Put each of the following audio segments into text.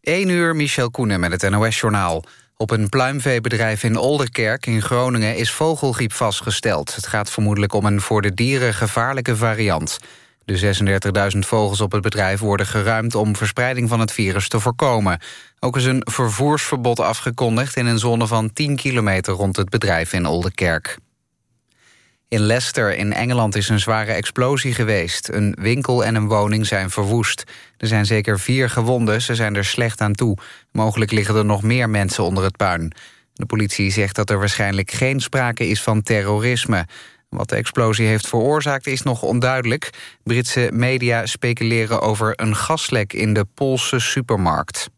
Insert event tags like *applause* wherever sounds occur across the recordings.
1 uur, Michel Koenen met het NOS-journaal. Op een pluimveebedrijf in Olderkerk in Groningen is vogelgriep vastgesteld. Het gaat vermoedelijk om een voor de dieren gevaarlijke variant. De 36.000 vogels op het bedrijf worden geruimd om verspreiding van het virus te voorkomen. Ook is een vervoersverbod afgekondigd in een zone van 10 kilometer rond het bedrijf in Olderkerk. In Leicester in Engeland is een zware explosie geweest. Een winkel en een woning zijn verwoest. Er zijn zeker vier gewonden, ze zijn er slecht aan toe. Mogelijk liggen er nog meer mensen onder het puin. De politie zegt dat er waarschijnlijk geen sprake is van terrorisme. Wat de explosie heeft veroorzaakt is nog onduidelijk. Britse media speculeren over een gaslek in de Poolse supermarkt.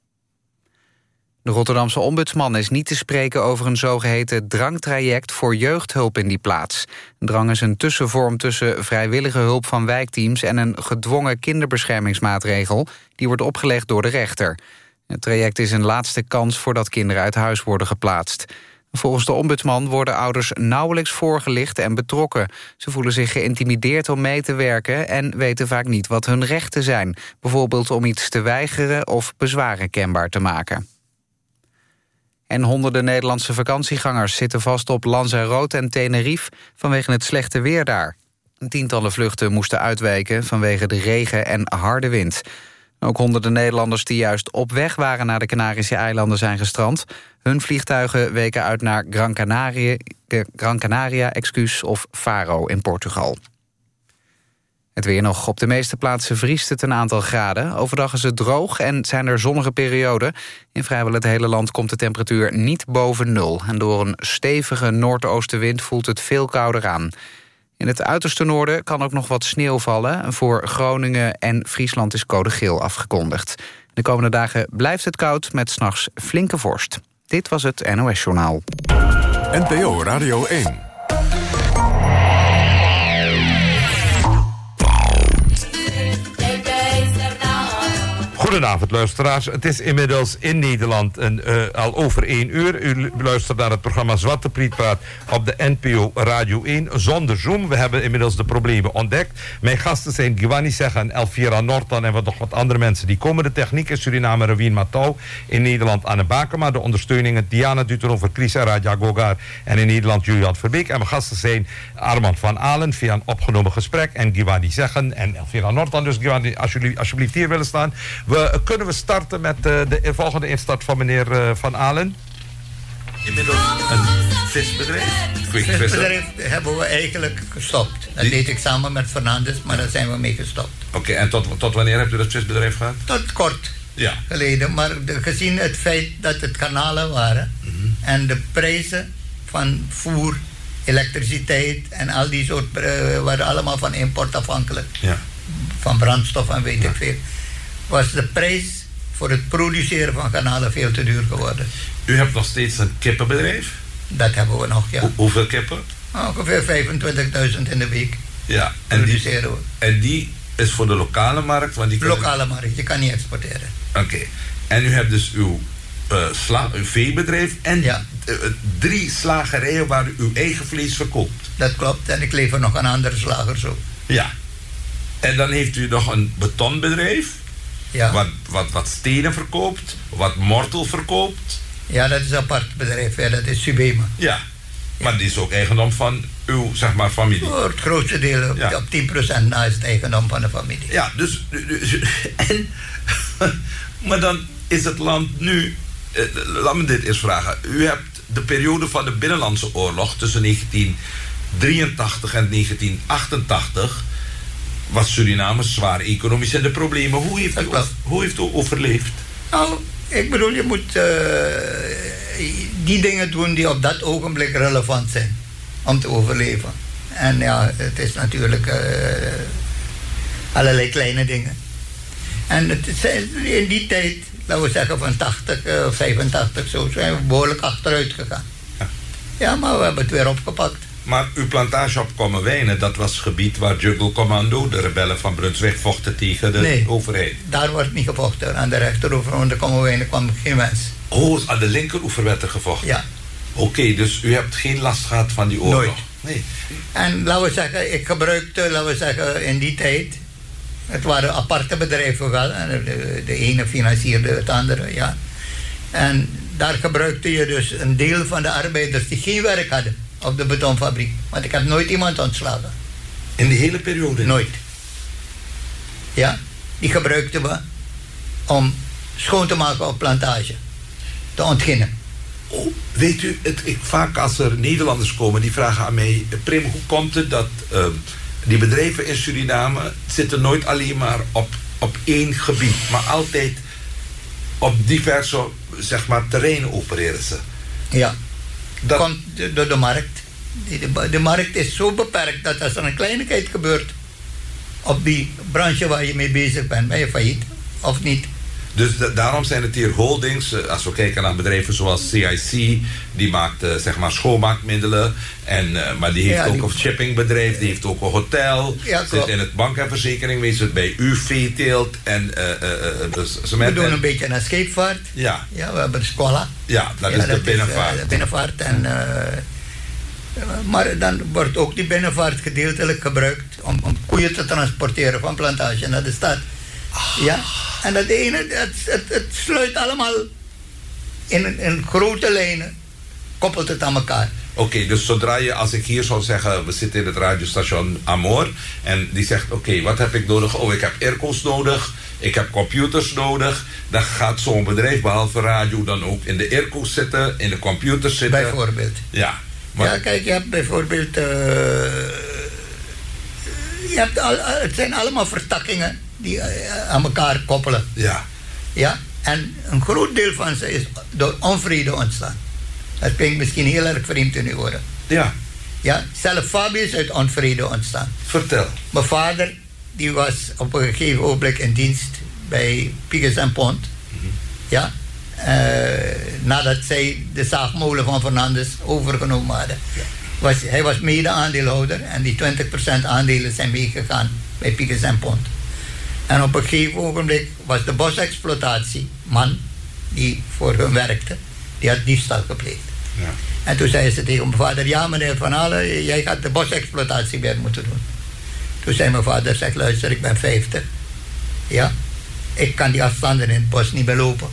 De Rotterdamse ombudsman is niet te spreken over een zogeheten drangtraject voor jeugdhulp in die plaats. Drang is een tussenvorm tussen vrijwillige hulp van wijkteams en een gedwongen kinderbeschermingsmaatregel die wordt opgelegd door de rechter. Het traject is een laatste kans voordat kinderen uit huis worden geplaatst. Volgens de ombudsman worden ouders nauwelijks voorgelicht en betrokken. Ze voelen zich geïntimideerd om mee te werken... en weten vaak niet wat hun rechten zijn. Bijvoorbeeld om iets te weigeren of bezwaren kenbaar te maken. En honderden Nederlandse vakantiegangers zitten vast op Lanzarote en Tenerife vanwege het slechte weer daar. Tientallen vluchten moesten uitwijken vanwege de regen en harde wind. Ook honderden Nederlanders die juist op weg waren naar de Canarische eilanden zijn gestrand. Hun vliegtuigen weken uit naar Gran Canaria, Gran Canaria excuus, of Faro in Portugal. Het weer nog. Op de meeste plaatsen vriest het een aantal graden. Overdag is het droog en zijn er zonnige perioden. In vrijwel het hele land komt de temperatuur niet boven nul. En door een stevige noordoostenwind voelt het veel kouder aan. In het uiterste noorden kan ook nog wat sneeuw vallen. Voor Groningen en Friesland is code geel afgekondigd. De komende dagen blijft het koud met s'nachts flinke vorst. Dit was het NOS Journaal. NPO Radio 1. Goedenavond luisteraars. Het is inmiddels in Nederland een, uh, al over één uur. U luistert naar het programma Zwarte Prietpraat op de NPO Radio 1 zonder Zoom. We hebben inmiddels de problemen ontdekt. Mijn gasten zijn Giovanni Segga en Elvira Norton en wat nog wat andere mensen. Die komen de techniek in Suriname Rawien Matau. In Nederland Anne Bakema. De ondersteuningen Diana Duteron voor Chris en Gogar. En in Nederland Julian Verbeek. En mijn gasten zijn Armand van Alen via een opgenomen gesprek. En Giovanni Zeggen en Elvira Norton. Dus Giovanni, als jullie alsjeblieft hier willen staan. We eh, kunnen we starten met uh, de volgende instart van meneer uh, Van Alen? Inmiddels een visbedrijf? Visbedrijf hebben we eigenlijk gestopt. Dat deed ik samen met Fernandes, maar daar zijn we mee gestopt. Oké, en tot, tot wanneer hebt u dat visbedrijf gehad? Tot kort ja. geleden. Maar de, gezien het feit dat het kanalen waren... Mm -hmm. en de prijzen van voer, elektriciteit en al die soort... Uh, waren allemaal van import afhankelijk. Ja. Van brandstof en weet ja. ik veel was de prijs voor het produceren van garnalen veel te duur geworden. U hebt nog steeds een kippenbedrijf? Dat hebben we nog, ja. hoeveel kippen? Ongeveer 25.000 in de week. Ja, en die, en die is voor de lokale markt? Want die lokale markt, je kan niet exporteren. Oké. En u hebt dus uw, uh, sla, uw veebedrijf en ja. uh, drie slagerijen waar u uw eigen vlees verkoopt. Dat klopt, en ik lever nog aan andere slagers ook. Ja. En dan heeft u nog een betonbedrijf? Ja. Wat, wat, wat stenen verkoopt, wat mortel verkoopt. Ja, dat is een apart bedrijf, ja, dat is Subema. Ja. maar die is ook eigendom van uw zeg maar, familie. Voor het grootste deel, op 10% na is het eigendom van de familie. Ja, dus. dus *laughs* en, maar dan is het land nu. Eh, laat me dit eens vragen. U hebt de periode van de Binnenlandse Oorlog tussen 1983 en 1988 was Suriname zwaar economisch en de problemen. Hoe heeft, u, hoe heeft u overleefd? Nou, ik bedoel, je moet uh, die dingen doen die op dat ogenblik relevant zijn om te overleven. En ja, het is natuurlijk uh, allerlei kleine dingen. En het is, in die tijd, laten we zeggen van 80 of uh, 85 zo, zijn we behoorlijk achteruit gegaan. Ja. ja, maar we hebben het weer opgepakt. Maar uw plantage op Kommerwijnen, dat was het gebied waar Jungle Commando, de rebellen van Brunswijk, vochten tegen de nee, overheid. Daar wordt niet gevochten. Aan de rechteroever van de Kommerwijnen kwam geen mens. Oh, aan de linkeroever werd er gevochten? Ja. Oké, dus u hebt geen last gehad van die oorlog? Nooit. Nee. En laten we zeggen, ik gebruikte, laten we zeggen, in die tijd Het waren aparte bedrijven wel. De ene financierde het andere, ja. En daar gebruikte je dus een deel van de arbeiders die geen werk hadden op de betonfabriek. Want ik heb nooit iemand ontslagen. In de hele periode? Nooit. Ja, die gebruikten we om schoon te maken op plantage. Te ontginnen. Oh, weet u, het, ik, vaak als er Nederlanders komen die vragen aan mij... Prim, hoe komt het dat uh, die bedrijven in Suriname... zitten nooit alleen maar op, op één gebied... maar altijd op diverse zeg maar, terreinen opereren ze. Ja, dat komt door de markt. De, markt is zo beperkt dat als er een kleinigheid gebeurt... op die branche waar je mee bezig bent, ben je failliet of niet. Dus daarom zijn het hier holdings. Eh, als we kijken naar bedrijven zoals CIC, die maakt uh, zeg maar schoonmaakmiddelen. En, uh, maar die heeft ja, ook die... een shippingbedrijf, die heeft ook een hotel. Ja, zit in het bank- en verzekeringwezen, zit bij u veeteelt. En, dus we doen een beetje naar scheepvaart. Ja. ja we hebben Scola. Ja, dat is de binnenvaart. Is, de binnenvaart. En, maar dan wordt ook die binnenvaart gedeeltelijk gebruikt om, om koeien te transporteren van plantage naar de stad. Ja, en dat ene, het, het, het sluit allemaal in, in grote lijnen, koppelt het aan elkaar. Oké, dus zodra je, als ik hier zou zeggen, we zitten in het radiostation Amor, en die zegt, oké, wat heb ik nodig? Oh, ik heb airco's nodig, ik heb computers nodig. Dan gaat zo'n bedrijf, behalve radio, dan ook in de airco's zitten, in de computers zitten. Bijvoorbeeld. Ja. Maar... Ja, kijk, je hebt bijvoorbeeld, uh, je hebt al, het zijn allemaal vertakkingen die eh, aan elkaar koppelen. Ja. Ja, en een groot deel van ze is door onvrede ontstaan. Dat klinkt misschien heel erg vreemd in uw oren. Ja. Ja, zelf Fabio is uit onvrede ontstaan. Vertel. Mijn vader, die was op een gegeven ogenblik in dienst bij Pickers en Pont. Mhm. Ja. Uh, nadat zij de zaagmolen van Fernandes overgenomen hadden. Ja. Was, hij was mede-aandeelhouder en die 20% aandelen zijn meegegaan bij Pickers en Pont. En op een gegeven ogenblik was de bosexploitatie, man die voor hun werkte, die had diefstal gepleegd. Ja. En toen zei ze tegen mijn vader, ja meneer Van Halen, jij gaat de bosexploitatie weer moeten doen. Toen zei mijn vader, zeg luister, ik ben 50. Ja, ik kan die afstanden in het bos niet belopen.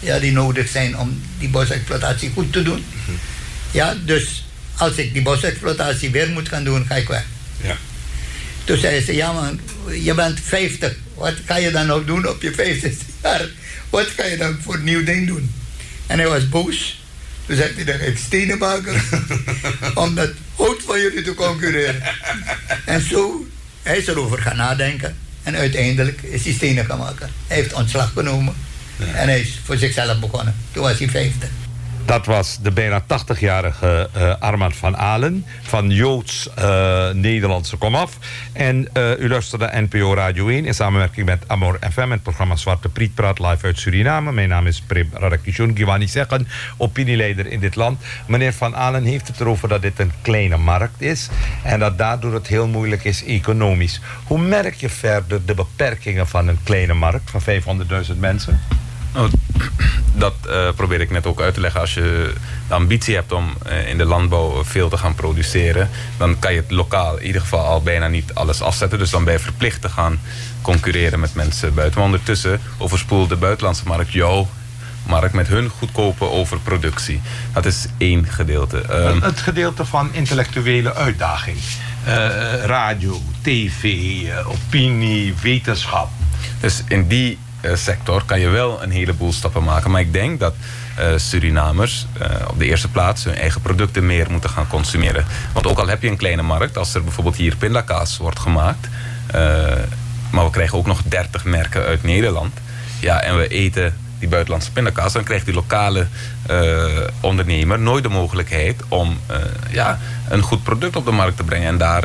Ja, die nodig zijn om die bosexploitatie goed te doen. Ja, dus als ik die bosexploitatie weer moet gaan doen, ga ik weg. Ja. Toen zei ze, ja man, je bent 50. Wat ga je dan nog doen op je 50 jaar? Wat ga je dan voor een nieuw ding doen? En hij was boos. Toen zei hij, dan ga ik stenen maken. *laughs* om dat hout van jullie te concurreren. en zo, hij is erover gaan nadenken. En uiteindelijk is hij stenen gaan maken. Hij heeft ontslag genomen. En hij is voor zichzelf begonnen. Toen was hij 50. Dat was de bijna 80-jarige uh, eh, Armand van Alen van Joods-Nederlandse uh, komaf. En uh, u luisterde NPO Radio 1 in samenwerking met Amor FM... het programma Zwarte Priet praat live uit Suriname. Mijn naam is Prim Radakishun Giwani Zeggen, opinieleider in dit land. Meneer Van Alen heeft het erover dat dit een kleine markt is... en dat daardoor het heel moeilijk is economisch. Hoe merk je verder de beperkingen van een kleine markt van 500.000 mensen? Nou, *clears throat* dat uh, probeer ik net ook uit te leggen. Als je de ambitie hebt om uh, in de landbouw veel te gaan produceren, dan kan je het lokaal in ieder geval al bijna niet alles afzetten. Dus dan ben je verplicht te gaan concurreren met mensen buiten. Maar ondertussen overspoelt de buitenlandse markt jouw markt met hun goedkope overproductie. Dat is één gedeelte. Um, het gedeelte van intellectuele uitdaging. Uh, radio, tv, opinie, wetenschap. Dus in die eh, sector kan je wel een heleboel stappen maken. Maar ik denk dat uh, Surinamers uh, op de eerste plaats hun eigen producten meer moeten gaan consumeren. Want ook al heb je een kleine markt, als er bijvoorbeeld hier pindakaas wordt gemaakt, maar we krijgen ook nog 30 merken uit Nederland. Ja, en we eten die buitenlandse pindakaas, dan krijgt die lokale ondernemer nooit de mogelijkheid om ja, een goed product op de markt te brengen en daar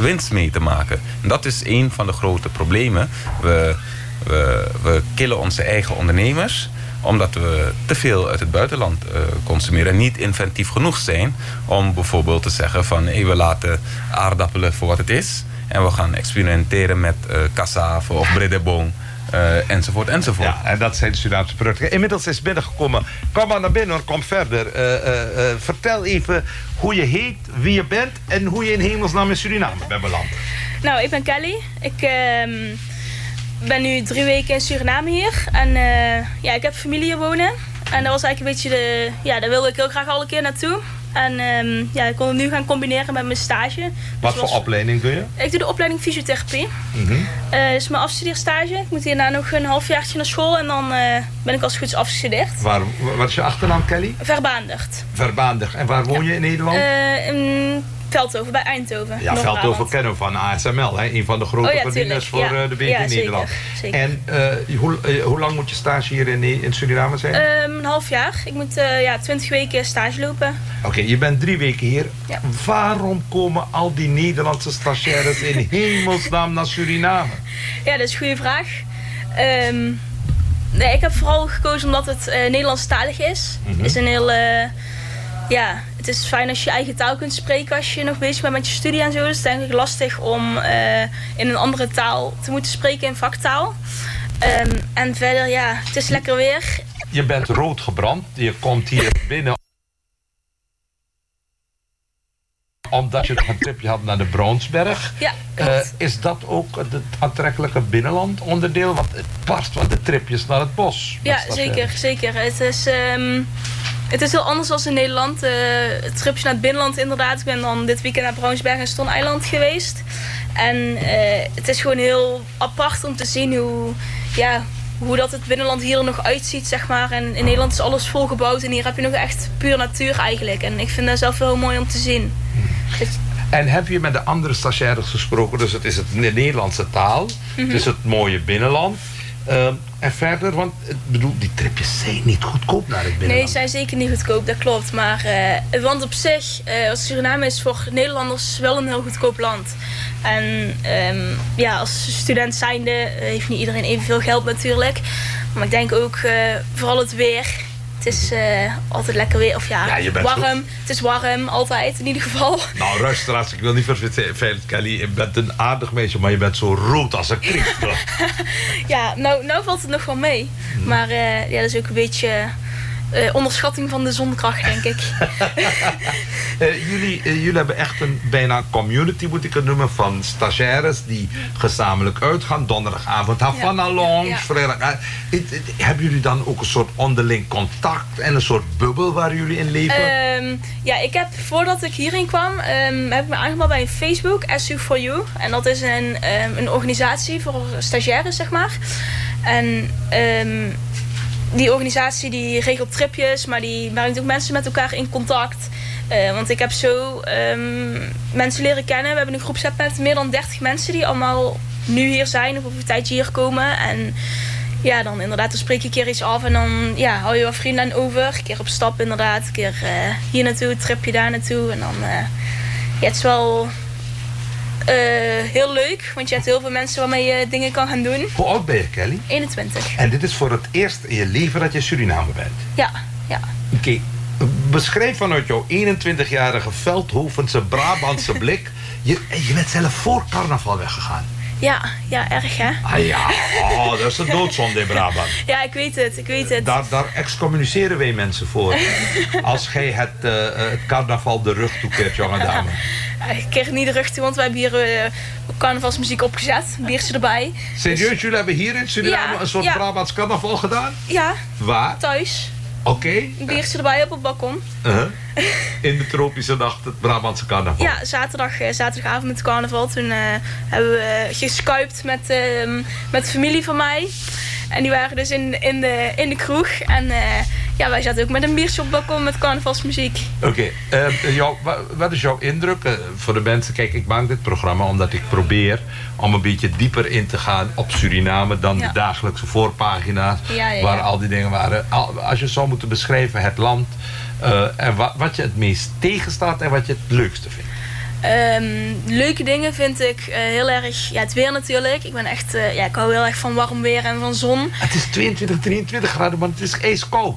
winst mee te maken. En dat is een van de grote problemen. We we, we killen onze eigen ondernemers omdat we te veel uit het buitenland uh, consumeren. En niet inventief genoeg zijn om bijvoorbeeld te zeggen van... Hey, we laten aardappelen voor wat het is... en we gaan experimenteren met uh, cassave of bredebon... Uh, enzovoort, enzovoort. Ja, en dat zijn de Surinaamse producten. Inmiddels is binnengekomen. Kom maar naar binnen, kom verder. vertel even hoe je heet, wie je bent... en hoe je in hemelsnaam in Suriname bent beland. Nou, ik ben Kelly. Ik ehm, ben nu drie weken in Suriname hier. En eh, ja, ik heb familie hier wonen. En dat was eigenlijk een beetje de... Ja, daar wilde ik heel graag al een keer naartoe. En ehm, ja, ik kon het nu gaan combineren met mijn stage. Dus Wat voor was- opleiding doe je? Ik doe de opleiding fysiotherapie. Eh, dat is mijn afstudeerstage. Ik moet hierna nog een halfjaartje naar school. En dan eh, ben ik als goed afgestudeerd. Waar, wat is je achternaam, Kelly? Verbaanderd. Verbaandig. En waar woon je in Nederland? In Veldhoven, bij Eindhoven. ja. Veldhoven kennen we van ASML, hè? een van de grote Oh verdieners voor eh, de BV. Nederland. Zeker. En eh, hoe, eh, hoe lang moet je stage hier in, in Suriname zijn? Ehm, een half jaar. Ik moet ja, 20 weken stage lopen. Oké, je bent drie weken hier. Ja. Waarom komen al die Nederlandse stagiaires in *laughs* hemelsnaam naar Suriname? Ja, dat is een goede vraag. Ehm, nee, ik heb vooral gekozen omdat het eh Nederlandstalig is. Mhm. Het is een heel... ja, het is fijn als je eigen taal kunt spreken als je nog bezig bent met je studie en zo. Dus het is eigenlijk lastig om eh, in een andere taal te moeten spreken in vaktaal. Ehm, en verder, ja, het is lekker weer. Je bent rood gebrand. Je komt hier binnen omdat je nog een tripje had naar de Brownsberg. Ja, Eh, is dat ook het aantrekkelijke binnenland onderdeel? Want het barst van de tripjes naar het bos. Ja, zeker, zeker. Het is, ehm, het is heel anders dan in Nederland. Eh, het tripje naar het binnenland inderdaad. Ik ben dan dit weekend naar Brownsberg en Stone Island geweest. En eh, het is gewoon heel apart om te zien hoe, ja, hoe dat het binnenland hier er nog uitziet, zeg maar. En in Nederland is alles volgebouwd en hier heb je nog echt puur natuur eigenlijk. En ik vind dat zelf wel heel mooi om te zien. Dus- En heb je met de andere stagiaires gesproken? Dus het is het Ne- Nederlandse taal. Het is het mooie binnenland. Ehm, en verder, want bedoel, die tripjes zijn niet goedkoop naar het Nee, binnenland. ze zijn zeker niet goedkoop, dat klopt. Maar eh, land op zich, eh, Suriname is voor Nederlanders wel een heel goedkoop land. En ehm, ja, als student zijnde eh, heeft niet iedereen evenveel geld natuurlijk. Maar ik denk ook eh, vooral het weer. Het is eh, altijd lekker weer. Of ja, Ja, je bent warm. Het is warm, altijd in ieder geval. Nou, luisteraars, ik wil niet vervelend, Kelly. Je bent een aardig meisje, maar je bent zo rood als een kriek. *laughs* Ja, nou, nou valt het nog wel mee. Maar eh, ja, dat is ook een beetje eh, onderschatting van de zonkracht, denk ik. *laughs* Eh, jullie, eh, jullie hebben echt een bijna community, moet ik het noemen, van stagiaires die gezamenlijk uitgaan. Donderdagavond Havana Lounge, ja. vrijdag. hebben jullie dan ook een soort onderling contact en een soort bubbel waar jullie in leven? Ehm, ja, ik heb voordat ik hierheen kwam, ehm, heb ik me aangemeld bij Facebook, SU4U. En dat is een, ehm, een organisatie voor stagiaires, zeg maar. En die organisatie die regelt tripjes, maar die brengt ook mensen met elkaar in contact. Eh, want ik heb zo ehm, mensen leren kennen. We hebben een groepsapp met meer dan 30 mensen die allemaal nu hier zijn of op een tijdje hier komen. En ja, dan inderdaad, dan spreek je een keer iets af en dan ja, hou je wat vrienden over. Een keer op stap inderdaad, een keer eh, hier naartoe, een tripje daar naartoe. En dan, eh, ja, het is wel heel leuk, want je hebt heel veel mensen waarmee je dingen kan gaan doen. Hoe oud ben je, Kelly? 21. En dit is voor het eerst in je leven dat je Suriname bent. Ja, ja. Oké, beschrijf vanuit jouw 21-jarige Veldhovense Brabantse *laughs* blik. Je, je bent zelf voor carnaval weggegaan. Ja, ja, erg hè? Ah ja, oh, dat is een doodzonde in Brabant. *laughs* Ja, ik weet het, ik weet het. Daar, daar excommuniceren wij mensen voor. Als gij het, eh, eh, het carnaval de rug toekeert, jonge *laughs* dame. Ik kreeg niet de rug toe, want we hebben hier eh, carnavalsmuziek opgezet. Een biertje erbij. Serieus, jullie hebben hier in Suriname Ja, een soort ja. Brabants carnaval gedaan? Ja, Waar? thuis. Oké. Een biertje erbij op het balkon. Uh-huh. *laughs* In de tropische nacht, het Brabantse carnaval. Ja, zaterdag, eh, zaterdagavond met carnaval. Toen eh, hebben we geskypt met, ehm, met de familie van mij. En die waren dus in, in, de, in de kroeg. En eh, ja, wij zaten ook met een biertje op het balkon met carnavalsmuziek. Oké, wa- wat is jouw indruk voor de mensen? Kijk, ik maak dit programma omdat ik probeer om een beetje dieper in te gaan op Suriname dan Ja. de dagelijkse voorpagina's Ja, waar al die dingen waren. Al- Als je zou moeten beschrijven het land eh, en wa- wat je het meest tegenstaat en wat je het leukste vindt. Ehm, leuke dingen vind ik eh, heel erg, ja, het weer natuurlijk. Ik ben echt, eh, ja, ik hou heel erg van warm weer en van zon. Het is 22, 23 graden, maar het is ijskoud.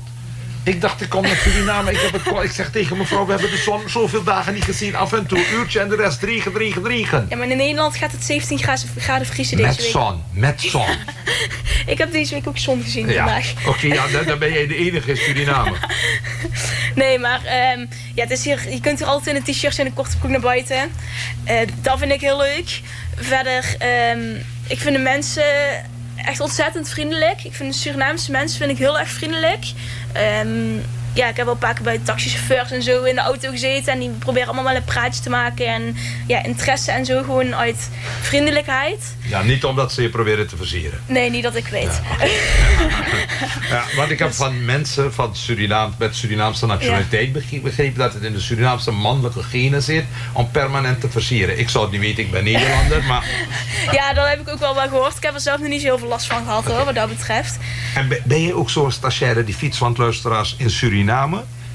Ik dacht, ik kom naar Suriname. Ik, heb het, ik zeg tegen mevrouw, we hebben de zon zoveel dagen niet gezien. Af en toe een uurtje en de rest regen, regen, regen. Ja, maar in Nederland gaat het 17 graden, vriezen deze Met week. zon, met zon. *laughs* Ik heb deze week ook zon gezien Ja, vandaag. oké, ja, dan, dan ben jij de enige in Suriname. *laughs* Nee, maar ehm, ja, het is hier, je kunt hier altijd in een t-shirt en een korte broek naar buiten. Eh, dat vind ik heel leuk. Verder, ehm, ik vind de mensen echt ontzettend vriendelijk. Ik vind de Surinaamse mensen vind ik heel erg vriendelijk. Ehm, ja, ik heb wel een paar keer bij taxichauffeurs en zo in de auto gezeten. En die proberen allemaal wel een praatje te maken. En ja, interesse en zo gewoon uit vriendelijkheid. Ja, niet omdat ze je proberen te versieren. Nee, niet dat ik weet. Ja, *laughs* want ik heb van mensen van Surinaam, met Surinaamse nationaliteit begrepen, begrepen dat het in de Surinaamse mannelijke genen zit om permanent te versieren. Ik zou het niet weten, ik ben Nederlander, maar... *laughs* Ja, dat heb ik ook wel wel gehoord. Ik heb er zelf nog niet zo heel veel last van gehad hoor, wat dat betreft. En ben- ben je ook zo'n stagiaire die fiets, want luisteraars, in Suriname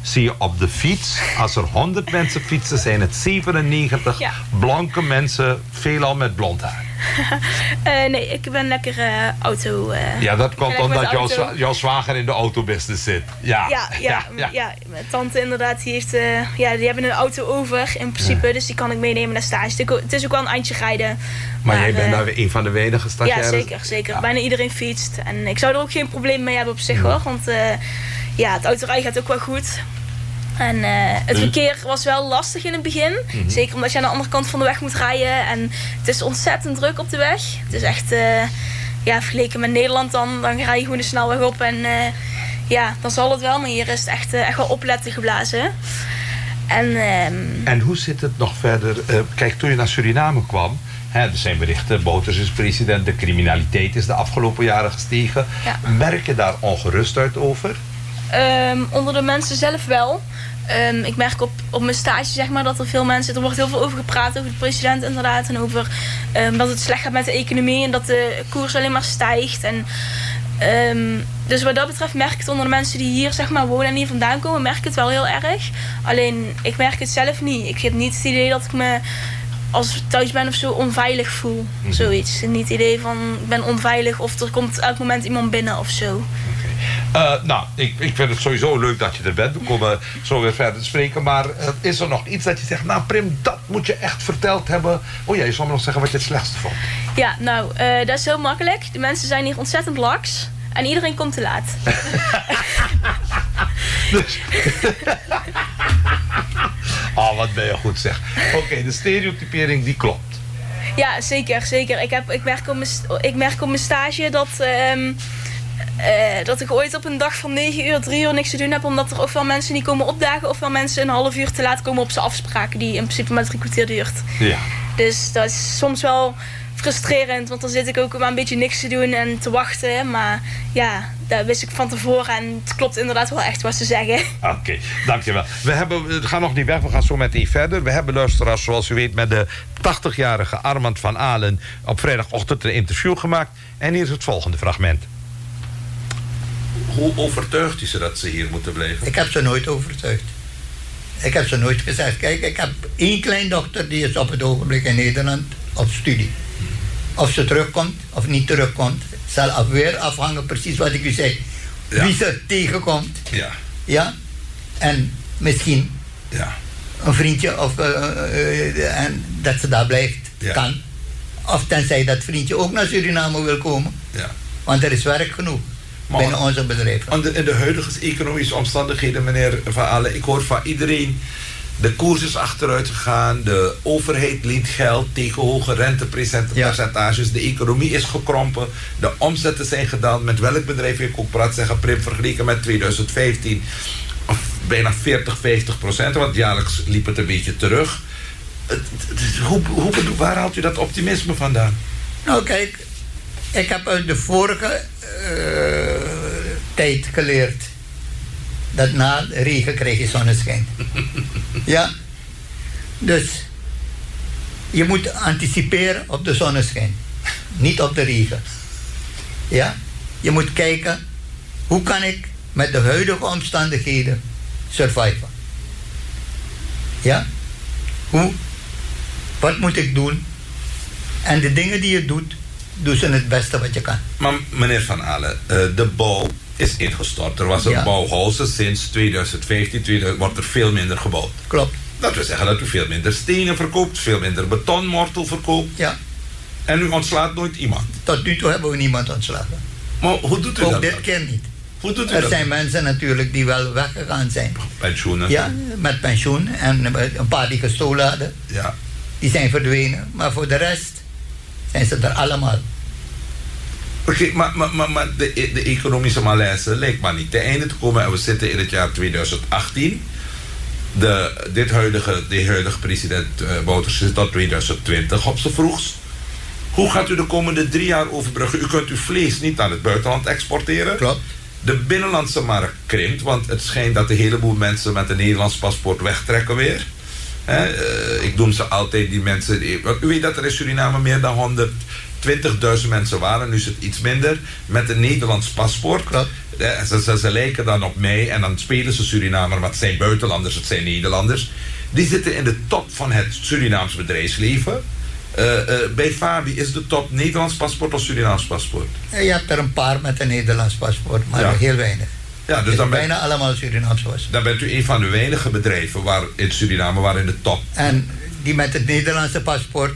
zie je op de fiets, als er 100 mensen fietsen, zijn het 97 Ja. blanke mensen, veelal met blond haar. *laughs* Eh, nee, ik ben lekker eh, auto. eh, Ja, dat komt omdat jouw, zwa- jouw zwager in de autobusiness zit. Ja, Ja, *laughs* ja, ja, mijn tante inderdaad, die, heeft, ja, die hebben een auto over in principe, dus die kan ik meenemen naar stage. Het is ook- wel een eindje rijden. Maar jij bent nou weer een van de weinige Ja, stagiaires. zeker, zeker. Ja. Bijna iedereen fietst. En ik zou er ook geen probleem mee hebben op zich hoor, want ja, het autorijden gaat ook wel goed. En eh, het verkeer was wel lastig in het begin. Zeker omdat je aan de andere kant van de weg moet rijden. En het is ontzettend druk op de weg. Het is echt, eh, ja, vergeleken met Nederland dan, dan rij je gewoon de snelweg op. En eh, ja, dan zal het wel. Maar hier is het echt, echt wel opletten geblazen. En ehm, En hoe zit het nog verder? Kijk, toen je naar Suriname kwam, hè, er zijn berichten, Boters is president, de criminaliteit is de afgelopen jaren gestegen. Ja. Merk je daar ongerust uit over? Ehm, onder de mensen zelf wel. Ehm, ik merk op, op mijn stage zeg maar, dat er veel mensen... Er wordt heel veel over gepraat, over de president inderdaad. En over ehm, dat het slecht gaat met de economie. En dat de koers alleen maar stijgt. En, dus wat dat betreft merk ik het onder de mensen die hier zeg maar, wonen en hier vandaan komen... merk ik het wel heel erg. Alleen, ik merk het zelf niet. Ik heb niet het idee dat ik me... Als ik thuis ben of zo onveilig voel. Zoiets. Niet het idee van ik ben onveilig of er komt elk moment iemand binnen of zo. Eh, nou, ik, ik vind het sowieso leuk dat je er bent. We komen zo weer verder te spreken. Maar eh, is er nog iets dat je zegt, nou Prim, dat moet je echt verteld hebben. Oh ja, je zal me nog zeggen wat je het slechtste vond. Ja, nou, eh, dat is heel makkelijk. De mensen zijn hier ontzettend laks. En iedereen komt te laat. *laughs* Dus... oh, *laughs* wat ben je goed zeg. Oké, de stereotypering die klopt. Ja, zeker, zeker. Ik, heb, ik, merk, op mijn, ik merk op mijn stage dat, ehm, eh, dat ik ooit op een dag van 9 uur, 3 uur niks te doen heb. Omdat er ofwel mensen niet komen opdagen, ofwel mensen een half uur te laat komen op zijn afspraken. Die in principe maar drie kwartier duurt. Ja. Dus dat is soms wel frustrerend, want dan zit ik ook maar een beetje niks te doen en te wachten. Maar ja, dat wist ik van tevoren en het klopt inderdaad wel echt wat ze zeggen. *laughs* Oké, dankjewel. We, hebben, we gaan nog niet weg, we gaan zo meteen verder. We hebben luisteraars, zoals u weet, met de 80-jarige Armand van Alen... op vrijdagochtend een interview gemaakt. En hier is het volgende fragment. Hoe overtuigt u ze dat ze hier moeten blijven? Ik heb ze nooit overtuigd. Ik heb ze nooit gezegd. Kijk, ik heb één kleindochter die is op het ogenblik in Nederland op studie. Of ze terugkomt of niet terugkomt, zal af- weer afhangen, precies wat ik u zei. Ja. Wie ze tegenkomt, Ja, ja. En misschien ja. een vriendje of eh, eh, eh, en dat ze daar blijft, Ja. kan. Of tenzij dat vriendje ook naar Suriname wil komen. ja. Want er is werk genoeg Maar- binnen onze bedrijven. In de huidige economische omstandigheden, meneer Van Allen, ik hoor van iedereen. De koers is achteruit gegaan. De overheid leent geld tegen hoge rentepercentages. De economie is gekrompen. De omzetten zijn gedaald. Met welk bedrijf ik ook praat, zeggen Prim, vergeleken met 2015. Of bijna 40, 50 procent. Want jaarlijks liep het een beetje terug. Hoe, hoe, waar haalt u dat optimisme vandaan? Nou kijk, ik heb uit de vorige eh, tijd geleerd dat na de regen krijg je zonneschijn. *laughs* ja. Dus je moet anticiperen op de zonneschijn, niet op de regen. Ja. Je moet kijken hoe kan ik met de huidige omstandigheden surviven. Ja. Hoe? Wat moet ik doen? En de dingen die je doet, doe ze het beste wat je kan. Maar meneer Van Allen, eh, de bouw is ingestort. Er was een Ja. sinds 2015, 2000, wordt er veel minder gebouwd. Klopt. Dat wil zeggen dat u veel minder stenen verkoopt, veel minder betonmortel verkoopt. Ja. En u ontslaat nooit iemand. Tot nu toe hebben we niemand ontslagen. Maar hoe doet u Ook dat? dit dan? keer niet. Hoe doet u Er dat? zijn mensen natuurlijk die wel weggegaan zijn. Pensioenen. Ja, met pensioen. En een paar die gestolen hadden. ja. Die zijn verdwenen. Maar voor de rest zijn ze er allemaal. Maar, maar, maar, maar de, de economische malaise lijkt maar niet ten einde te komen. En we zitten in het jaar 2018. De, dit huidige, de huidige president uh, Wouters zit tot 2020 op zijn vroegst. Hoe gaat u de komende drie jaar overbruggen? U kunt uw vlees niet naar het buitenland exporteren. Klopt. De binnenlandse markt krimpt, want het schijnt dat een heleboel mensen met een Nederlands paspoort wegtrekken weer. Eh, ik noem ze altijd die mensen. Die, u weet dat er in Suriname meer dan 120.000 mensen waren, nu is het iets minder, met een Nederlands paspoort. Eh, Ze, ze, ze lijken dan op mij en dan spelen ze Surinamer, maar het zijn buitenlanders, het zijn Nederlanders. Die zitten in de top van het Surinaams bedrijfsleven. Eh, eh, bij Fabi is de top Nederlands paspoort of Surinaams paspoort? Je hebt er een paar met een Nederlands paspoort, maar Ja. heel weinig. Ja, dus dan, bijna allemaal Surinaams was. dan bent u een van de weinige bedrijven waar in Suriname waar in de top. En die met het Nederlandse paspoort,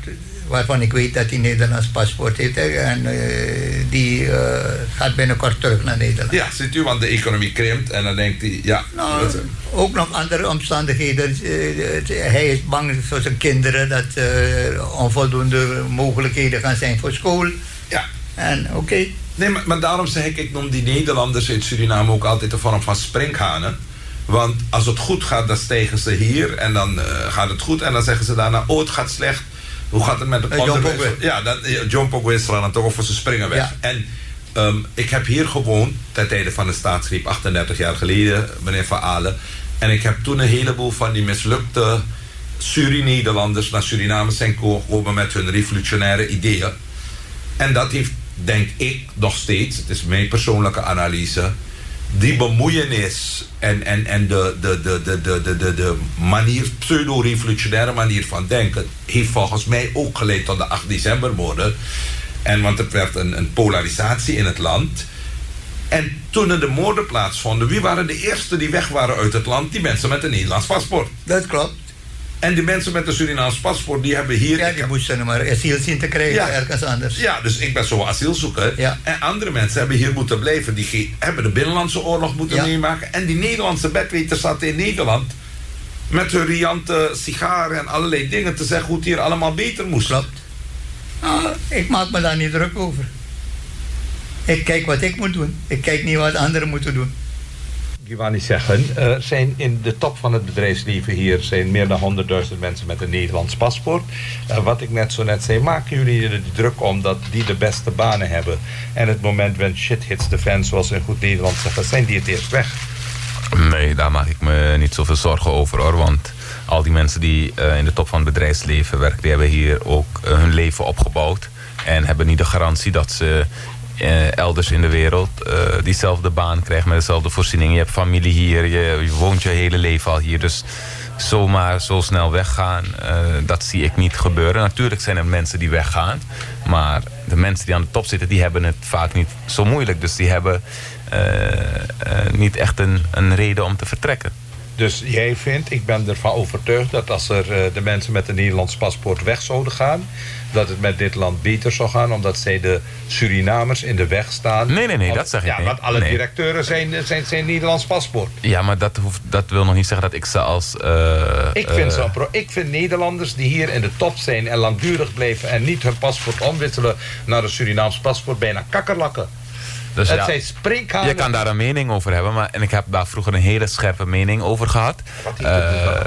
waarvan ik weet dat hij Nederlands paspoort heeft, en eh, die eh, gaat binnenkort terug naar Nederland. Ja, ziet u, want de economie krimpt en dan denkt hij, ja. Nou, ook nog andere omstandigheden. Eh, hij is bang voor zijn kinderen dat er onvoldoende mogelijkheden gaan zijn voor school. ja. En oké, Nee, maar, maar daarom zeg ik, ik noem die Nederlanders in Suriname ook altijd een vorm van sprinkhanen. Want als het goed gaat, dan stijgen ze hier en dan gaat het goed. En dan zeggen ze daarna, oh het gaat slecht. Hoe gaat het met Eh, onderwijs? ook weg. Ja, eh, jump ook weer dan toch of ze springen weg. Ja. En ehm, ik heb hier gewoond ten tijde van de staatsgreep, 38 jaar geleden, meneer Van Alen. En ik heb toen een heleboel van die mislukte Suri-Nederlanders naar Suriname zijn gekomen met hun revolutionaire ideeën. En dat heeft, denk ik, nog steeds, het is mijn persoonlijke analyse, die bemoeienis en, en, en de, de, de, de, de, de, de, manier, pseudo-revolutionaire manier van denken, heeft volgens mij ook geleid tot de 8 decembermoorden. En want er werd een, een polarisatie in het land. En toen er de moorden plaatsvonden, wie waren de eerste die weg waren uit het land? Die mensen met een Nederlands paspoort. dat klopt. En die mensen met een Surinaams paspoort, die hebben hier... Ja, die moesten maar asiel zien te krijgen Ja. ergens anders. ja, dus ik ben zo asielzoeker. Ja. En andere mensen hebben hier moeten blijven. Die hebben de Binnenlandse Oorlog moeten Ja. meemaken. En die Nederlandse bedweters zaten in Nederland. Met hun riante sigaren en allerlei dingen te zeggen hoe het hier allemaal beter moest. Klopt. Nou, ik maak me daar niet druk over. Ik kijk wat ik moet doen. Ik kijk niet wat anderen moeten doen. Ik wou niet zeggen, er zijn in de top van het bedrijfsleven hier zijn meer dan 100.000 mensen met een Nederlands paspoort. Eh, wat ik net zo net zei, maken jullie er druk om dat die de beste banen hebben? En het moment when shit hits the fan, zoals in goed Nederlands zeggen, zijn die het eerst weg? Nee, daar maak ik me niet zoveel zorgen over hoor. Want al die mensen die eh, in de top van het bedrijfsleven werken, die hebben hier ook eh, hun leven opgebouwd. En hebben niet de garantie dat ze eh, elders in de wereld eh, diezelfde baan krijgen met dezelfde voorzieningen. Je hebt familie hier, je, woont je hele leven al hier. Dus zomaar zo snel weggaan, eh, dat zie ik niet gebeuren. Natuurlijk zijn er mensen die weggaan. Maar de mensen die aan de top zitten, die hebben het vaak niet zo moeilijk. Dus die hebben niet echt een, een reden om te vertrekken. Dus jij vindt, ik ben ervan overtuigd dat als er eh, de mensen met een Nederlands paspoort weg zouden gaan, dat het met dit land beter zou gaan, omdat zij de Surinamers in de weg staan. Nee, nee, nee, Want- dat zeg ik ja, niet. want alle Nee. directeuren zijn, zijn, zijn Nederlands paspoort. Ja, maar dat, hoeft, dat wil nog niet zeggen dat ik ze als... eh, Ik vind, zo, pro- ik vind Nederlanders die hier in de top zijn en langdurig blijven en niet hun paspoort omwisselen naar een Surinaams paspoort, bijna kakkerlakken. Dus het ja, zijn sprinkhanen. Je kan daar een mening over hebben, maar, en ik heb daar vroeger een hele scherpe mening over gehad. Wat Eh,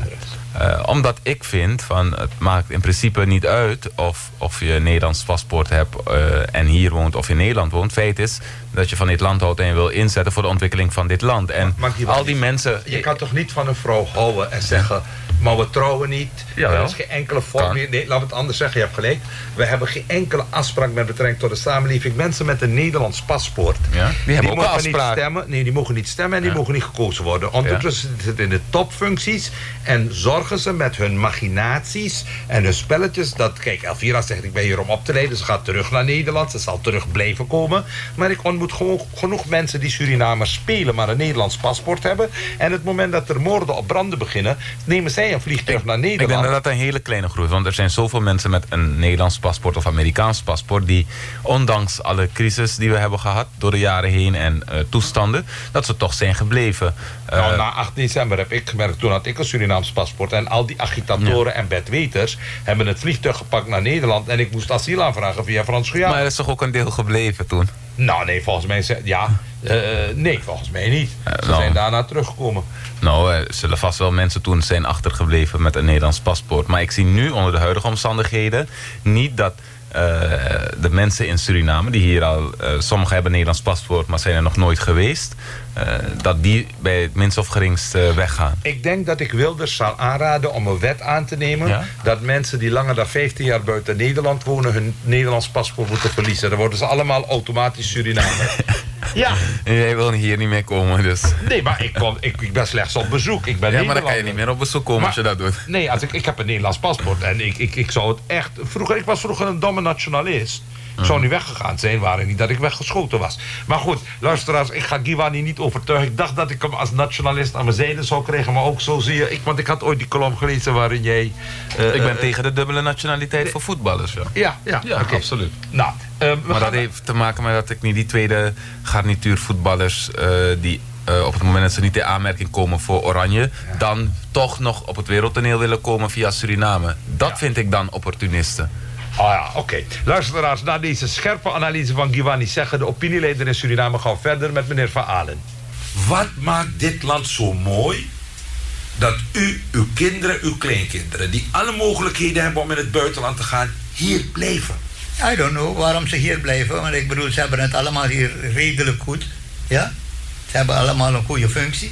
eh, omdat ik vind, van, het maakt in principe niet uit of, of je een Nederlands paspoort hebt eh, en hier woont of in Nederland woont. Feit is dat je van dit land houdt en je wil inzetten voor de ontwikkeling van dit land. En al die mensen... Je kan toch niet van een vrouw houden en zeggen... maar we trouwen niet. Jawel. Er is geen enkele vorm meer. Nee, laat het anders zeggen, je hebt gelijk. We hebben geen enkele afspraak met betrekking tot de samenleving. Mensen met een Nederlands paspoort, Ja, die hebben mogen niet stemmen. Nee, die mogen niet stemmen en die Ja. mogen niet gekozen worden. Ondertussen zitten ze in de topfuncties en zorgen ze met hun machinaties en hun spelletjes dat, kijk, Elvira zegt ik ben hier om op te leiden. Ze gaat terug naar Nederland, ze zal terug blijven komen. Maar ik ontmoet gewoon genoeg mensen die Surinamers spelen, maar een Nederlands paspoort hebben. En het moment dat er moorden op branden beginnen, nemen zij een vliegtuig naar Ik Nederland. denk dat dat een hele kleine groep is. Want er zijn zoveel mensen met een Nederlands paspoort of Amerikaans paspoort. die ondanks alle crisis die we hebben gehad door de jaren heen en eh, toestanden. dat ze toch zijn gebleven. Eh, Nou, na 8 december heb ik gemerkt, toen had ik een Surinaams paspoort. En al die agitatoren en bedweters hebben het vliegtuig gepakt naar Nederland. En ik moest asiel aanvragen via Frans Guyana. maar er is toch ook een deel gebleven toen? Nou, nee, volgens mij... ze- Ja, eh, nee, volgens mij niet. Eh, Ze nou. zijn daarna teruggekomen. Nou, er zullen vast wel mensen toen zijn achtergebleven met een Nederlands paspoort. Maar ik zie nu onder de huidige omstandigheden niet dat eh, de mensen in Suriname, die hier al, eh, sommigen hebben een Nederlands paspoort, maar zijn er nog nooit geweest, eh, dat die bij het minst of geringst eh, weggaan. Ik denk dat ik Wilders zal aanraden om een wet aan te nemen... Ja? dat mensen die langer dan 15 jaar buiten Nederland wonen... hun Nederlands paspoort moeten verliezen. Dan worden ze allemaal automatisch Surinamer. *laughs* ja, En jij wil hier niet meer komen, dus. nee, maar ik, kom, ik, ik ben slechts op bezoek. Ik ben Ja, maar dan kan je niet meer op bezoek komen als je dat doet. Nee, als ik, ik heb een Nederlands paspoort en ik, ik, ik zou het echt... Vroeger, ik was vroeger een domme nationalist. Ik zou niet weggegaan zijn, waren niet dat ik weggeschoten was. Maar goed, luisteraars, ik ga Giovanni niet overtuigen. Ik dacht dat ik hem als nationalist aan mijn zijde zou krijgen. Maar ook zo zie je... Ik, want ik had ooit die kolom gelezen waarin jij... eh, Ik ben eh, tegen de dubbele nationaliteit voor voetballers, ja. Ja, ja, absoluut. Nou, eh, Maar dat heeft te maken met dat ik niet die tweede garnituur voetballers... die op het moment dat ze niet in aanmerking komen voor Oranje... dan toch nog op het wereldtoneel willen komen via Suriname. Dat Ja. vind ik dan opportunisten. Oh ja, oké. Luisteraars, na deze scherpe analyse van Giovanni zeggen... de opinieleider in Suriname gaan we verder met meneer Van Alen. Wat maakt dit land zo mooi... dat u, uw kinderen, uw kleinkinderen... die alle mogelijkheden hebben om in het buitenland te gaan... hier blijven? I don't know waarom ze hier blijven, want ik bedoel, ze hebben het allemaal hier redelijk goed. Ja? Ze hebben allemaal een goede functie.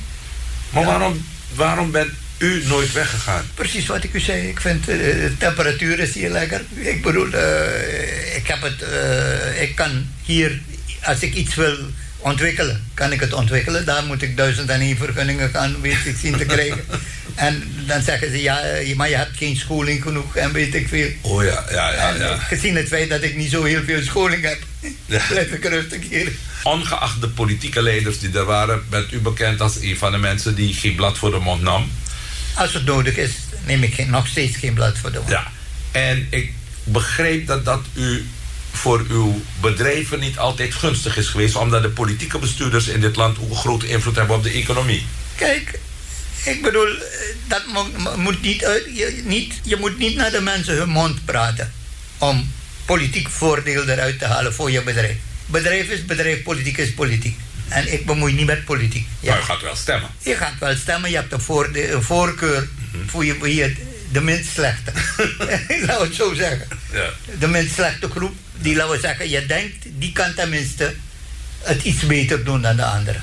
Maar Ja. waarom, waarom bent u nooit weggegaan? Precies wat ik u zei. Ik vind eh, de temperatuur is hier lekker. Ik bedoel, eh, ik heb het, eh, ik kan hier, als ik iets wil ontwikkelen, kan ik het ontwikkelen. Daar moet ik duizend en één vergunningen gaan, weet ik, zien te krijgen. *laughs* en dan zeggen ze, ja, maar je hebt geen scholing genoeg en weet ik veel. Oh ja, ja, ja, ja. Gezien het feit dat ik niet zo heel veel scholing heb, *laughs* Ja. blijf ik rustig hier. Ongeacht de politieke leiders die er waren... bent u bekend als een van de mensen die geen blad voor de mond nam. Als het nodig is, neem ik geen, nog steeds geen blad voor de mond. Ja, en ik begreep dat dat u voor uw bedrijven niet altijd gunstig is geweest, omdat de politieke bestuurders in dit land ook een grote invloed hebben op de economie. Kijk, ik bedoel, eh, dat mo- mo- moet niet je, niet, je moet niet naar de mensen hun mond praten om politiek voordeel eruit te halen voor je bedrijf. Bedrijf is bedrijf, politiek is politiek. En ik bemoei niet met politiek. Maar Ja. u gaat wel stemmen. Je gaat wel stemmen, je hebt een, voorde- een voorkeur voor je, voor je de minst slechte. *laughs* Laten we het zo zeggen. Ja. De minst slechte groep, die laten we zeggen, je denkt, die kan tenminste het iets beter doen dan de andere.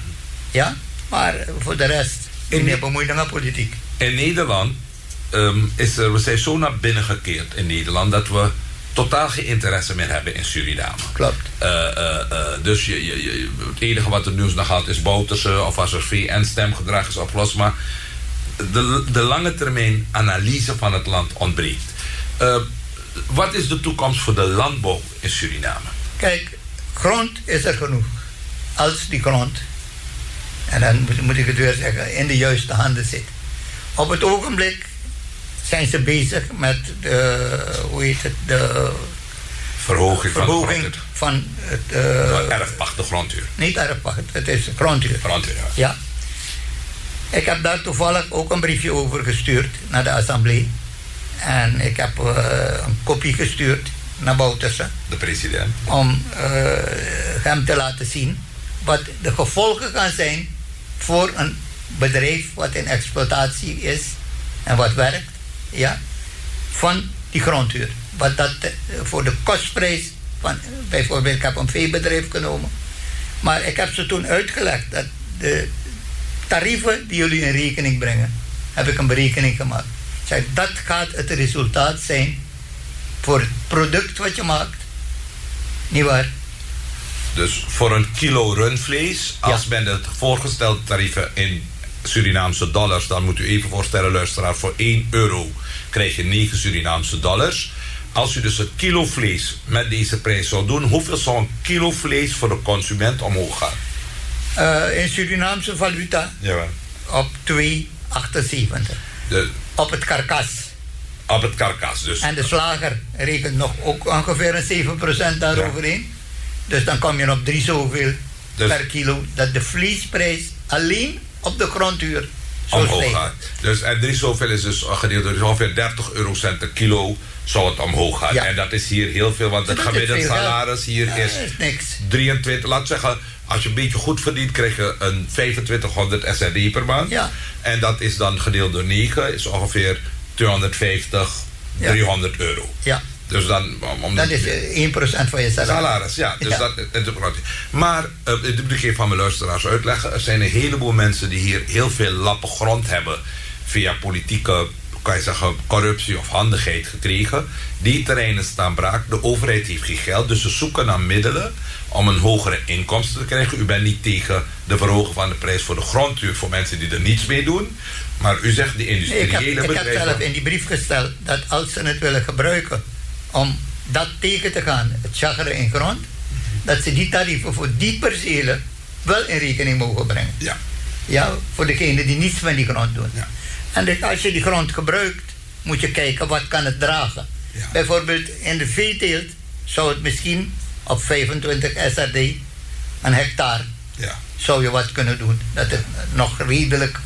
Ja? Maar voor de rest, In- meneer bemoeit met politiek. In Nederland ehm, is er, we zijn zo naar binnen gekeerd in Nederland dat we totaal geen interesse meer hebben in Suriname. Klopt. Eh, eh, eh, dus je, je, je- het enige wat er nieuws nog gaat is Bouterse of als er VN-stemgedrag is opgelost. Maar de, de lange termijn analyse van het land ontbreekt. Wat is de toekomst voor de landbouw in Suriname? Kijk, grond is er genoeg. Als die grond, en dan moet, moet ik het weer zeggen, in de juiste handen zit. Op het ogenblik zijn ze bezig met de, hoe heet het, de Verhoging, verhoging van het, grondhuur. Erfpacht, de grondhuur. niet erfpacht, het is grondhuur. Grondhuur, ja. Ja. Ik heb daar toevallig ook een briefje over gestuurd naar de assemblee. En ik heb eh, een kopie gestuurd naar Bouterse De president. om eh, hem te laten zien wat de gevolgen gaan zijn voor een bedrijf wat in exploitatie is en wat werkt, ja, van die grondhuur. Wat dat eh, voor de kostprijs van, bijvoorbeeld, ik heb een veebedrijf genomen, maar ik heb ze toen uitgelegd dat de tarieven die jullie in rekening brengen, heb ik een berekening gemaakt. Zeg, dat gaat het resultaat zijn voor het product wat je maakt. Niet waar? Dus voor een kilo rundvlees, als men de voorgestelde tarieven in Surinaamse dollars, dan moet u even voorstellen, luisteraar, voor 1 euro krijg je 9 Surinaamse dollars. Als u dus een kilo vlees met deze prijs zou doen, hoeveel zou een kilo vlees voor de consument omhoog gaan? Uh, in Surinaamse valuta Ja. op 2,78. De, Op het karkas. op het karkas dus. En de slager rekent nog ook ongeveer een 7% daaroverheen. Dus dan kom je op drie zoveel Dus- per kilo. Dat de vleesprijs alleen op de grondhuur omhoog gaat. Dus en drie zoveel is dus gedeeld door dus ongeveer 30 eurocent per kilo zou het omhoog gaan. Ja. En dat is hier heel veel, want het gemiddeld salaris hier Ja, is is niks. 23, laat zeggen, als je een beetje goed verdient, krijg je een 2500 SRD per maand. Ja. En dat is dan gedeeld door 9, is ongeveer 250, Ja. 300 euro. Ja, Dus dan, om, dat is eh, 1% van je salaris. Salaris, ja. Dus Ja. Dat, maar, uh, dit moet ik even aan mijn luisteraars uitleggen. Er zijn een heleboel mensen die hier heel veel lappen grond hebben... via politieke, kan je zeggen, corruptie of handigheid gekregen. Die terreinen staan braak. De overheid heeft geen geld, dus ze zoeken naar middelen... om een hogere inkomsten te krijgen. U bent niet tegen de verhoging van de prijs voor de grondhuur... voor mensen die er niets mee doen. Maar u zegt de Nee, ik, industriële heb, ik heb bedrijven... zelf in die brief gesteld dat als ze het willen gebruiken om dat tegen te gaan, het chagren in grond, dat ze die tarieven voor die percelen wel in rekening mogen brengen. Ja. Ja, voor degenen die niets van die grond doen. Ja. En als je die grond gebruikt, moet je kijken wat kan het dragen. Ja. Bijvoorbeeld in de veeteelt zou het misschien op 25 SRD een hectare Ja. zou je wat kunnen doen. Dat het nog redelijk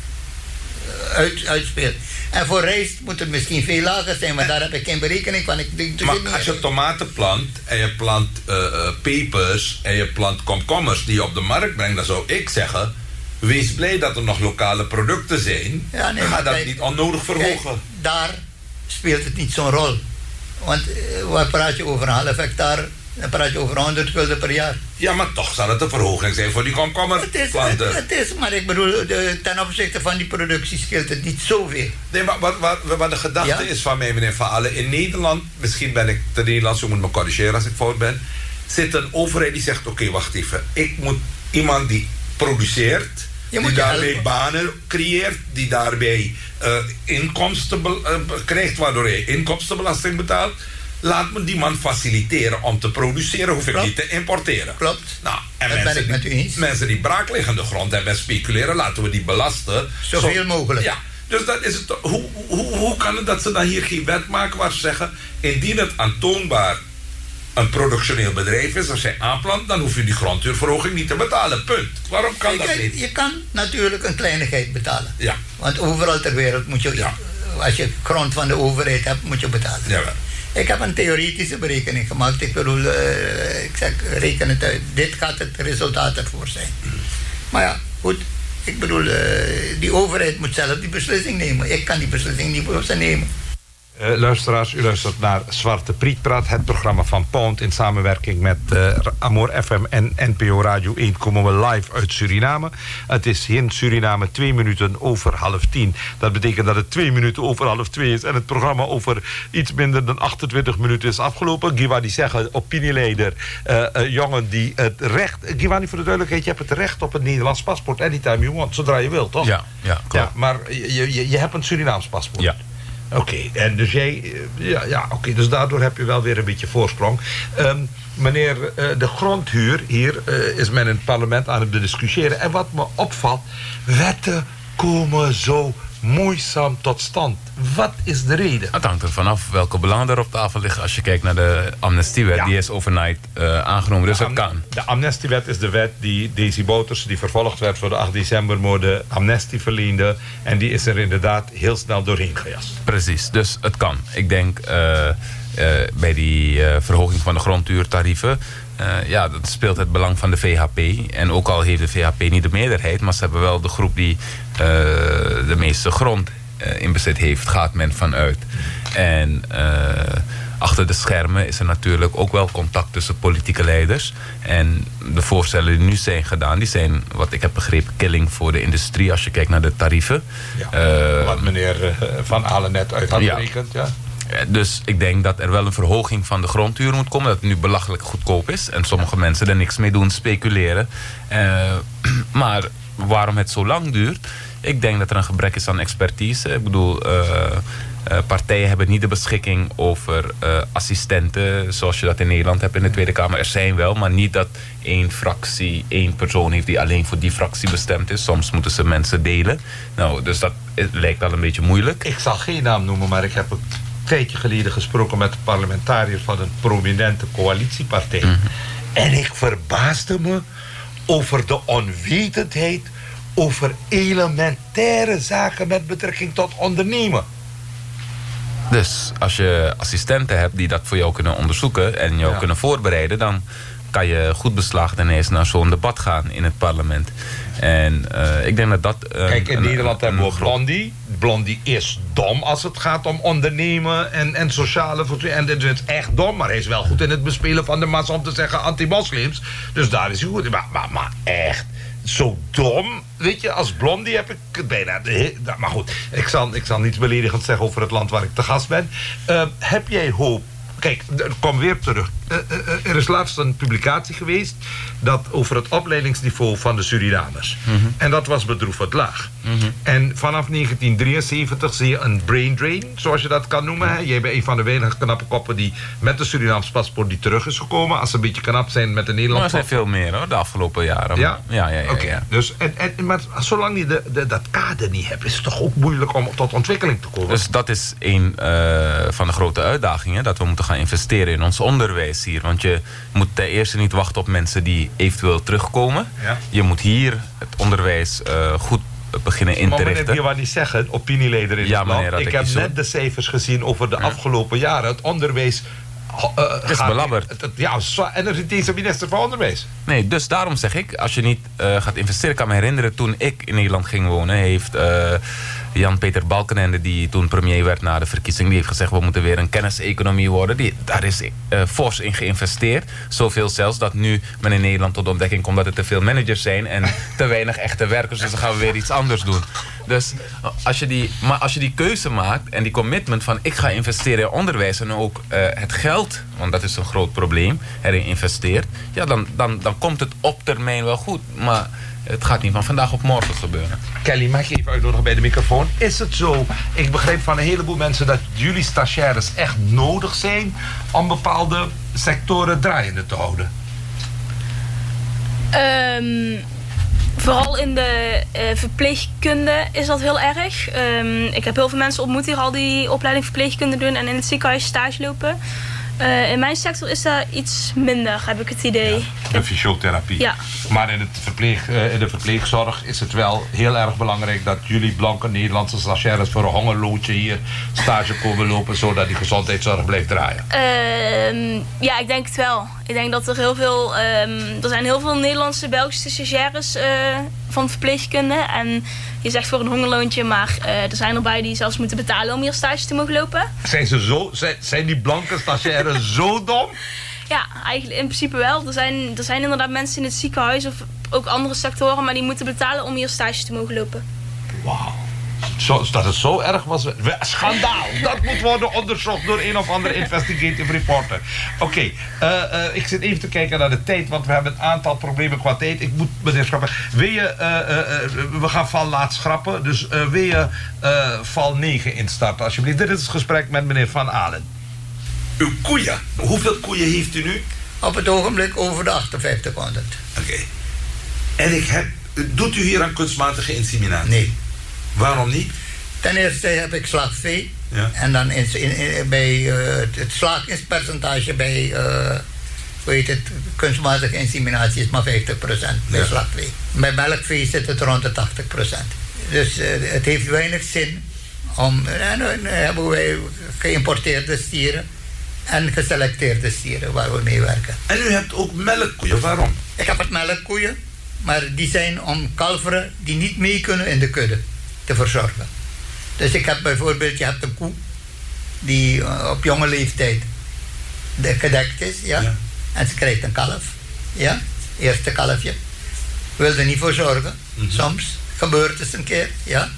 uit, uitspeelt. En voor rijst moet het misschien veel lager zijn, maar daar heb ik geen berekening van. Ik, denk, er Maar niet als je tomaten plant en je plant eh, eh, pepers en je plant komkommers die je op de markt brengt, dan zou ik zeggen: wees blij dat er nog lokale producten zijn. Ja, nee, Ga maar dat kijk- niet onnodig verhogen. Kijk, daar speelt het niet zo'n rol. Want eh, waar praat je over een half hectare? Dan praat je over 100 gulden per jaar. Ja, maar toch zal het een verhoging zijn voor die Het is, het, komkommerplanten. het is maar ik bedoel, de, ten opzichte van die productie scheelt het niet zoveel. Nee, maar wat, wat, wat de gedachte Ja? is van mij, meneer Van Allen... in Nederland, misschien ben ik te Nederlands... u moet me corrigeren als ik fout ben... zit een overheid die zegt... oké, wacht even. Ik moet iemand die produceert... Je die daarbij helpen. banen creëert... die daarbij eh, inkomsten eh, krijgt... waardoor hij inkomstenbelasting betaalt... laat me die man faciliteren om te produceren... hoef ik Klopt. niet te importeren. Klopt. Nou, en Dat ben mensen ik met die, u eens. Mensen die braakliggende grond hebben en speculeren... laten we die belasten. Zoveel Zo- mogelijk. Ja, dus dat is het. Hoe, hoe, hoe kan het dat ze dan hier geen wet maken waar ze zeggen: indien het aantoonbaar een productioneel bedrijf is, als jij aanplant, dan hoef je die grondhuurverhoging niet te betalen. Punt. Waarom kan dat niet? je kan natuurlijk een kleinigheid betalen. Ja. Want overal ter wereld moet je, Ja. als je grond van de overheid hebt, moet je betalen. Jawel. Ik heb een theoretische berekening gemaakt. Ik bedoel, eh, ik zeg, reken het uit. Dit gaat het resultaat ervoor zijn. Maar ja, goed. Ik bedoel, eh, die overheid moet zelf die beslissing nemen. Ik kan die beslissing niet voor ze nemen. Eh, luisteraars, u luistert naar Zwarte Prietpraat, het programma van Pound in samenwerking met eh, Amor FM en NPO Radio 1 komen we live uit Suriname. Het is in Suriname twee minuten over half tien. Dat betekent dat het twee minuten over half twee is en het programma over iets minder dan 28 minuten is afgelopen. Giwani zeggen, opinieleider, eh, jongen die het recht... Giwani, voor de duidelijkheid, je hebt het recht op een Nederlands paspoort anytime you want, zodra je wilt, toch? Ja, ja, klopt. ja maar je, je, je hebt een Surinaams paspoort. Ja. Oké, en dus jij, eh, ja, ja oké, dus daardoor heb je wel weer een beetje voorsprong. Ehm, meneer, eh, de grondhuur, hier eh, is men in het parlement aan het discussiëren. En wat me opvalt, wetten komen zo moeizaam tot stand. Wat is de reden? Het hangt er vanaf welke belangen er op tafel liggen. Als je kijkt naar de amnestiewet, Ja. die is overnight eh, aangenomen. Dus am- kan. de amnestiewet is de wet die Daisy Boters, die vervolgd werd voor de 8 decembermoorden, amnestie verleende. En die is er inderdaad heel snel doorheen gejast. Precies, dus het kan. Ik denk eh, eh, bij die verhoging van de grondhuurtarieven... eh, ja, dat speelt het belang van de VHP. En ook al heeft de VHP niet de meerderheid... maar ze hebben wel de groep die eh, de meeste grond eh, in bezit heeft... gaat men vanuit. En... achter de schermen is er natuurlijk ook wel contact tussen politieke leiders. En de voorstellen die nu zijn gedaan, die zijn, wat ik heb begrepen, killing voor de industrie als je kijkt naar de tarieven. Ja, wat meneer Van Alen net uit had ja. gerekend, ja. Dus ik denk dat er wel een verhoging van de grondhuur moet komen. Dat het nu belachelijk goedkoop is. En sommige mensen er niks mee doen, speculeren. Uh, *clears throat* maar waarom het zo lang duurt? Ik denk dat er een gebrek is aan expertise. Ik bedoel, uh, partijen hebben niet de beschikking over assistenten... zoals je dat in Nederland hebt in de Tweede Kamer. Er zijn wel, maar niet dat één fractie, één persoon heeft... die alleen voor die fractie bestemd is. Soms moeten ze mensen delen. Nou, dus dat lijkt al een beetje moeilijk. Ik zal geen naam noemen, maar ik heb het tijdje geleden gesproken met de parlementariërs van een prominente coalitiepartij. Mm -hmm. En ik verbaasde me over de onwetendheid over elementaire zaken met betrekking tot ondernemen. Dus als je assistenten hebt die dat voor jou kunnen onderzoeken en jou ja. kunnen voorbereiden, dan kan je goed beslaagd ineens naar zo'n debat gaan in het parlement. En uh, ik denk dat dat... Uh, Kijk, in een, Nederland een, hebben we Blondie. Blondie is dom als het gaat om ondernemen en, en sociale. En dit is echt dom, maar hij is wel goed in het bespelen van de massa om te zeggen anti-moslims. Dus daar is hij goed. Maar, maar, maar echt, zo dom. Weet je, als blondie heb ik bijna... Maar goed, ik zal, ik zal niets beledigend zeggen over het land waar ik te gast ben. Uh, heb jij hoop kijk, kom weer terug. Uh, uh, er is laatst een publicatie geweest dat over het opleidingsniveau van de Surinamers. Mm -hmm. En dat was bedroevend laag. Mm -hmm. En vanaf 1973 zie je een brain drain, zoals je dat kan noemen. Hè. Jij bent een van de weinige knappe koppen die met een Surinaams paspoort die terug is gekomen. Als ze een beetje knap zijn met de Nederlandse. Maar er zijn veel meer hoor, de afgelopen jaren. Ja? Ja, ja, ja. Okay. dus, en, en, maar zolang je de, de, dat kader niet hebt, is het toch ook moeilijk om tot ontwikkeling te komen. Dus dat is een uh, van de grote uitdagingen, dat we moeten gaan investeren in ons onderwijs hier. Want je moet ten eerste niet wachten op mensen die eventueel terugkomen. Ja. Je moet hier het onderwijs uh, goed beginnen in te richten. Maar meneer niet zeggen, opinieleder in ja, het land. Meneer, ik heb net de cijfers gezien over de ja. afgelopen jaren. Het onderwijs... Uh, het is belabberd. Het, het, ja, en er zit deze minister van Onderwijs. Nee, dus daarom zeg ik, als je niet uh, gaat investeren... Ik kan me herinneren, toen ik in Nederland ging wonen... heeft uh, Jan-Peter Balkenende, die toen premier werd na de verkiezing... die heeft gezegd, we moeten weer een kenniseconomie worden. Die, daar is uh, fors in geïnvesteerd. Zoveel zelfs dat nu men in Nederland tot ontdekking komt... dat er te veel managers zijn en *laughs* te weinig echte werkers. Dus dan gaan we weer iets anders doen. Dus als je die, maar als je die keuze maakt en die commitment van... ik ga investeren in onderwijs en ook het geld... want dat is een groot probleem, erin investeert... ja, dan, dan, dan komt het op termijn wel goed. Maar het gaat niet van vandaag op morgen gebeuren. Kelly, mag je even uitnodigen bij de microfoon? Is het zo, ik begreep van een heleboel mensen... dat jullie stagiaires echt nodig zijn... om bepaalde sectoren draaiende te houden? Um, vooral in de uh, verpleegkunde is dat heel erg. Um, ik heb heel veel mensen ontmoet die al die opleiding verpleegkunde doen... en in het ziekenhuis stage lopen... Uh, in mijn sector is dat iets minder, heb ik het idee. Ja, de fysiotherapie. Ja. Maar in, het verpleeg, uh, in de verpleegzorg is het wel heel erg belangrijk... dat jullie blanke Nederlandse stagiaires voor een hongerloodje hier stage komen lopen... zodat die gezondheidszorg blijft draaien. Uh, ja, ik denk het wel. Ik denk dat er heel veel... er zijn heel veel Nederlandse, Belgische stagiaires uh, van verpleegkunde. En je zegt voor een hongerloontje, maar uh, er zijn erbij die zelfs moeten betalen om hier stage te mogen lopen. Zijn, ze zo, zijn, zijn die blanke stagiaires *laughs* zo dom? Ja, eigenlijk in principe wel. Er zijn, er zijn inderdaad mensen in het ziekenhuis of ook andere sectoren, maar die moeten betalen om hier stage te mogen lopen. Wauw. Zo, dat het zo erg was. Schandaal. Dat moet worden onderzocht door een of andere investigative reporter. Oké, okay, uh, uh, ik zit even te kijken naar de tijd, want we hebben een aantal problemen qua tijd. Ik moet meneer schrappen. Wil je, uh, we gaan val laat schrappen, dus wil je val 9 instarten alsjeblieft. Dit is het gesprek met meneer Van Alen. Uw koeien, hoeveel koeien heeft u nu? Op het ogenblik over de 5800. Oké. Okay. En ik heb, doet u hier aan kunstmatige inseminatie? Nee. Waarom niet? Ten eerste heb ik slagvee. Ja. En dan in, in, in, bij uh, het slagingspercentage bij uh, hoe heet het, kunstmatige inseminatie is maar 50% bij Ja. slagvee. Bij melkvee zit het rond de 80%. Dus uh, het heeft weinig zin om. En dan hebben wij geïmporteerde stieren en geselecteerde stieren waar we mee werken. En u hebt ook melkkoeien, waarom? Ik heb het melkkoeien, maar die zijn om kalveren die niet mee kunnen in de kudde te verzorgen. Dus ik heb bijvoorbeeld, je hebt een koe die uh, op jonge leeftijd de, gedekt is, ja. Ja. En ze krijgt een kalf, ja. Eerste kalfje. Wil er niet voor zorgen. Mhm. Soms gebeurt het een keer, ja.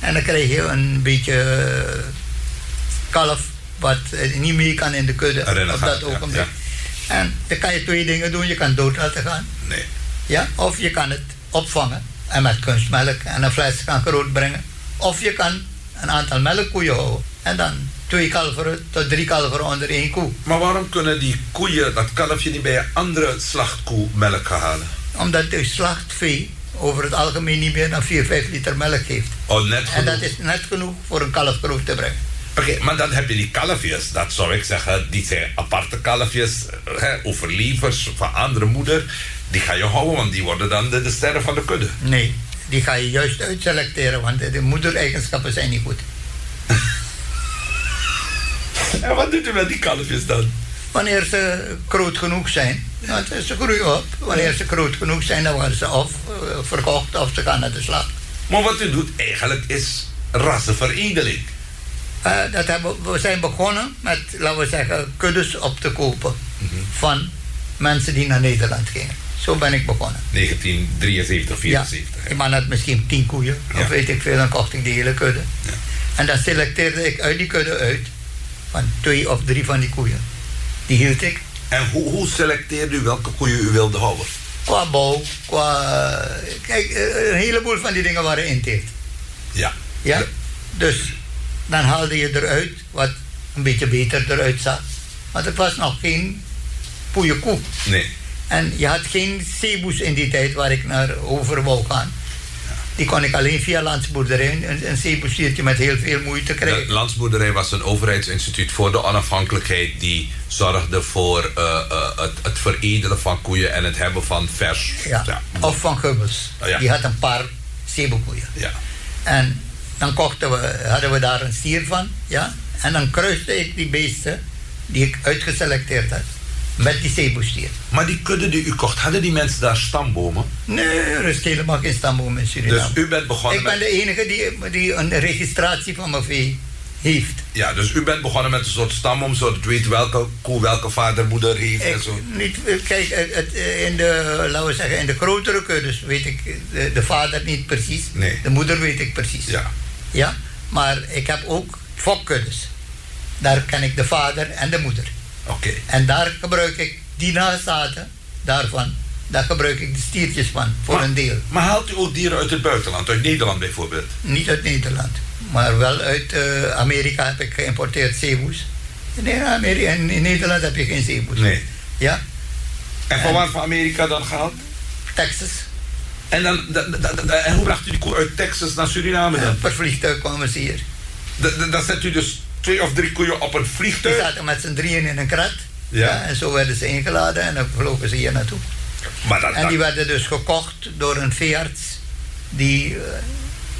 En dan krijg je een beetje eh, kalf wat eh, niet mee kan in de kudde op dat ja, ogenblik. ja. En dan kan je twee dingen doen. Je kan dood laten gaan. Nee. Ja, of je kan het opvangen en met kunstmelk en een fles gaan grootbrengen. Of je kan een aantal melkkoeien houden en dan twee kalveren tot drie kalveren onder één koe. Maar waarom kunnen die koeien, dat kalfje, niet bij een andere slachtkoe melk gaan halen? Omdat de slachtvee over het algemeen niet meer dan 4, 5 liter melk geeft. Oh, net En dat is net genoeg voor een kalf groot te brengen. Oké, maar dan heb je die kalfjes. Dat zou ik zeggen, die zijn aparte kalfjes, hè, overlevers van andere moeder. Die ga je houden, want die worden dan de, de sterren van de kudde. Nee, die ga je juist uitselecteren, want de moedereigenschappen zijn niet goed. *laughs* En wat doet u met die kalfjes dan? Wanneer ze groot genoeg zijn, ze groeien op. Wanneer ze groot genoeg zijn, dan worden ze of eh, verkocht of ze gaan naar de slag. Maar wat u doet eigenlijk is rassenveredeling. Eh, dat hebben, we zijn begonnen met, laten we zeggen, kuddes op te kopen van mensen die naar Nederland gingen. Zo ben ik begonnen. 1973, 74. Ja, die man had misschien tien koeien, Ja. of weet ik veel, dan kocht ik die hele kudde. Ja. En dan selecteerde ik uit die kudde uit, van twee of drie van die koeien. Die hield ik. En hoe, hoe selecteerde u welke koeien u wilde houden? Qua bouw, qua... Kijk, eh, een heleboel van die dingen waren inteelt. Ja. Ja? Dus dan haalde je eruit wat een beetje beter eruit zag. Want het was nog geen goede koe. Nee. En je had geen zeeboes in die tijd waar ik naar over wou gaan. Die kon ik alleen via landsboerderij, een, een zeeboesdiertje met heel veel moeite De krijgen. Landsboerderij was een overheidsinstituut voor de onafhankelijkheid die zorgde voor eh, eh, het, het veredelen van koeien en het hebben van vers. Ja. Ja. Of van Gubbels. Oh, ja. Die had een paar zeeboekoeien. Ja. En dan kochten we, hadden we daar een stier van. Ja? En dan kruiste ik die beesten die ik uitgeselecteerd had met die zeeboestier. Maar die kudde die u kocht, hadden die mensen daar stambomen? Nee, er is helemaal geen stamboom in Suriname. Dus u bent begonnen ik ben met... de enige die, die een registratie van mijn vee heeft. Ja, dus u bent begonnen met een soort stamboom, zodat u weet welke koe welke vader, moeder heeft en zo. niet, kijk, het, in de, laten we zeggen, in de grotere kuddes weet ik de, de vader niet precies. Nee. De moeder weet ik precies. Ja. Ja, maar ik heb ook fokkuddes. Daar ken ik de vader en de moeder. Oké. En daar gebruik ik die nazaten daarvan. Daar gebruik ik de stiertjes van, voor Maar- een deel. Maar haalt u ook dieren uit het buitenland, uit Nederland bijvoorbeeld? Niet uit Nederland, maar wel uit eh, Amerika heb ik geïmporteerd zeeboes. Nee, Amerika, in, in Nederland heb je geen zeeboes. Nee. Ja, En van waar van Amerika dan gehaald? Texas. En, dan, da- da- da- en hoe bracht u die koe uit Texas naar Suriname dan? per vliegtuig kwamen ze hier. Da- da- Dan zet u dus twee of drie koeien op een vliegtuig. zaten met z'n drieën in een krat. Ja. Ja. en zo werden ze ingeladen en dan vlogen ze hier naartoe. Maar dat, En die dat- werden dus gekocht door een veearts die eh,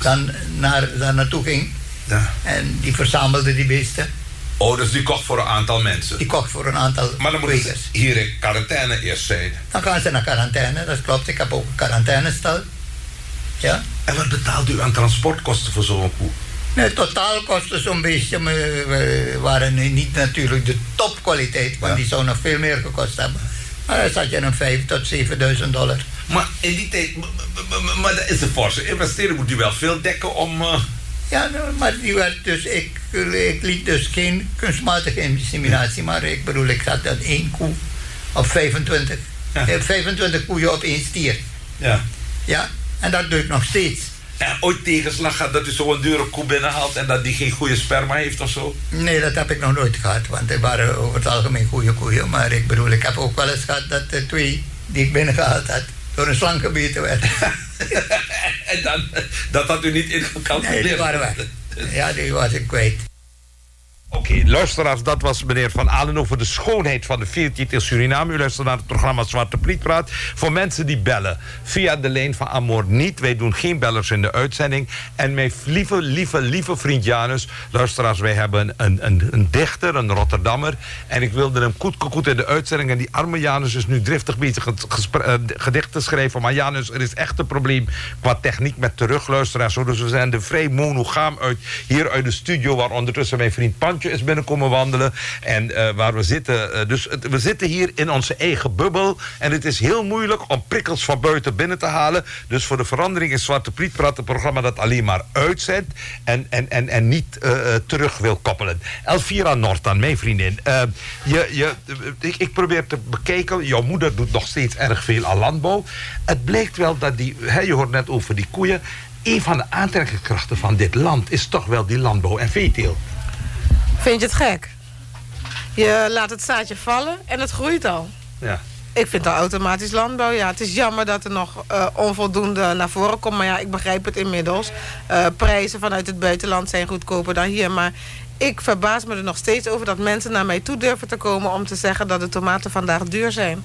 dan naar, daar naartoe ging. ja. En die verzamelde die beesten. Oh, dus die kocht voor een aantal mensen. Die kocht voor een aantal Maar dan moeten ze hier in quarantaine eerst zijn. Dan gaan ze naar quarantaine, dat klopt. Ik heb ook een quarantainestal. Ja. En wat betaalt u aan transportkosten voor zo'n koe? Nee, totaal kostte zo'n beestje, maar we waren nu niet natuurlijk de topkwaliteit, want Ja. die zou nog veel meer gekost hebben. Maar dan zat je een 5 tot 7000 dollar. Maar in die tijd, maar dat is een forse investering. Moet u wel veel dekken om... eh, Ja, nou, maar die werd dus, ik, ik liet dus geen kunstmatige inseminatie, maar ik bedoel, ik zat dat één koe op 25. Ja. Eh, 25 koeien op één stier. ja. Ja, en dat doe ik nog steeds. En ooit tegenslag gaat dat u zo'n dure koe binnenhaalt en dat die geen goede sperma heeft of zo? Nee, dat heb ik nog nooit gehad, want er waren over het algemeen goede koeien. Maar ik bedoel, ik heb ook wel eens gehad dat de twee die ik binnengehaald had, door een slang gebeten werden. *laughs* en dan, dat had u niet ingecalculeerd? Nee, die waren weg. Ja, die was ik kwijt. Oké, luisteraars, dat was meneer Van Alen over de schoonheid van de veertiet in Suriname. U luistert naar het programma Zwarte Prietpraat. Voor mensen die bellen via de lijn van Amor niet. Wij doen geen bellers in de uitzending. En mijn lieve, lieve, lieve vriend Janus. Luisteraars, wij hebben een, een, een dichter, een Rotterdammer. En ik wilde hem goed, goed in de uitzending. En die arme Janus is nu driftig bezig eh, gedicht te schrijven. Maar Janus, er is echt een probleem qua techniek met terugluisteraars. Dus we zijn er vrij monogaam uit hier uit de studio. Waar ondertussen mijn vriend Pantje restaurantje is binnenkomen wandelen. En eh, waar we zitten. eh, dus we zitten hier in onze eigen bubbel. En het is heel moeilijk om prikkels van buiten binnen te halen. Dus voor de verandering is Zwarte Priet een programma dat alleen maar uitzendt. En, en, en, en niet eh, terug wil koppelen. Elvira Nortan, mijn vriendin. je, je, ik, ik probeer te bekijken. Jouw moeder doet nog steeds erg veel aan landbouw. Het blijkt wel dat die. Je hoort net over die koeien. Een van de aantrekkingskrachten van dit land is toch wel die landbouw en veeteelt. Vind je het gek? Je laat het zaadje vallen en het groeit al. Ja. Ik vind dat automatisch landbouw. Ja, het is jammer dat er nog eh, onvoldoende naar voren komt. Maar ja, ik begrijp het inmiddels. Eh, prijzen vanuit het buitenland zijn goedkoper dan hier. Maar ik verbaas me er nog steeds over dat mensen naar mij toe durven te komen... om te zeggen dat de tomaten vandaag duur zijn.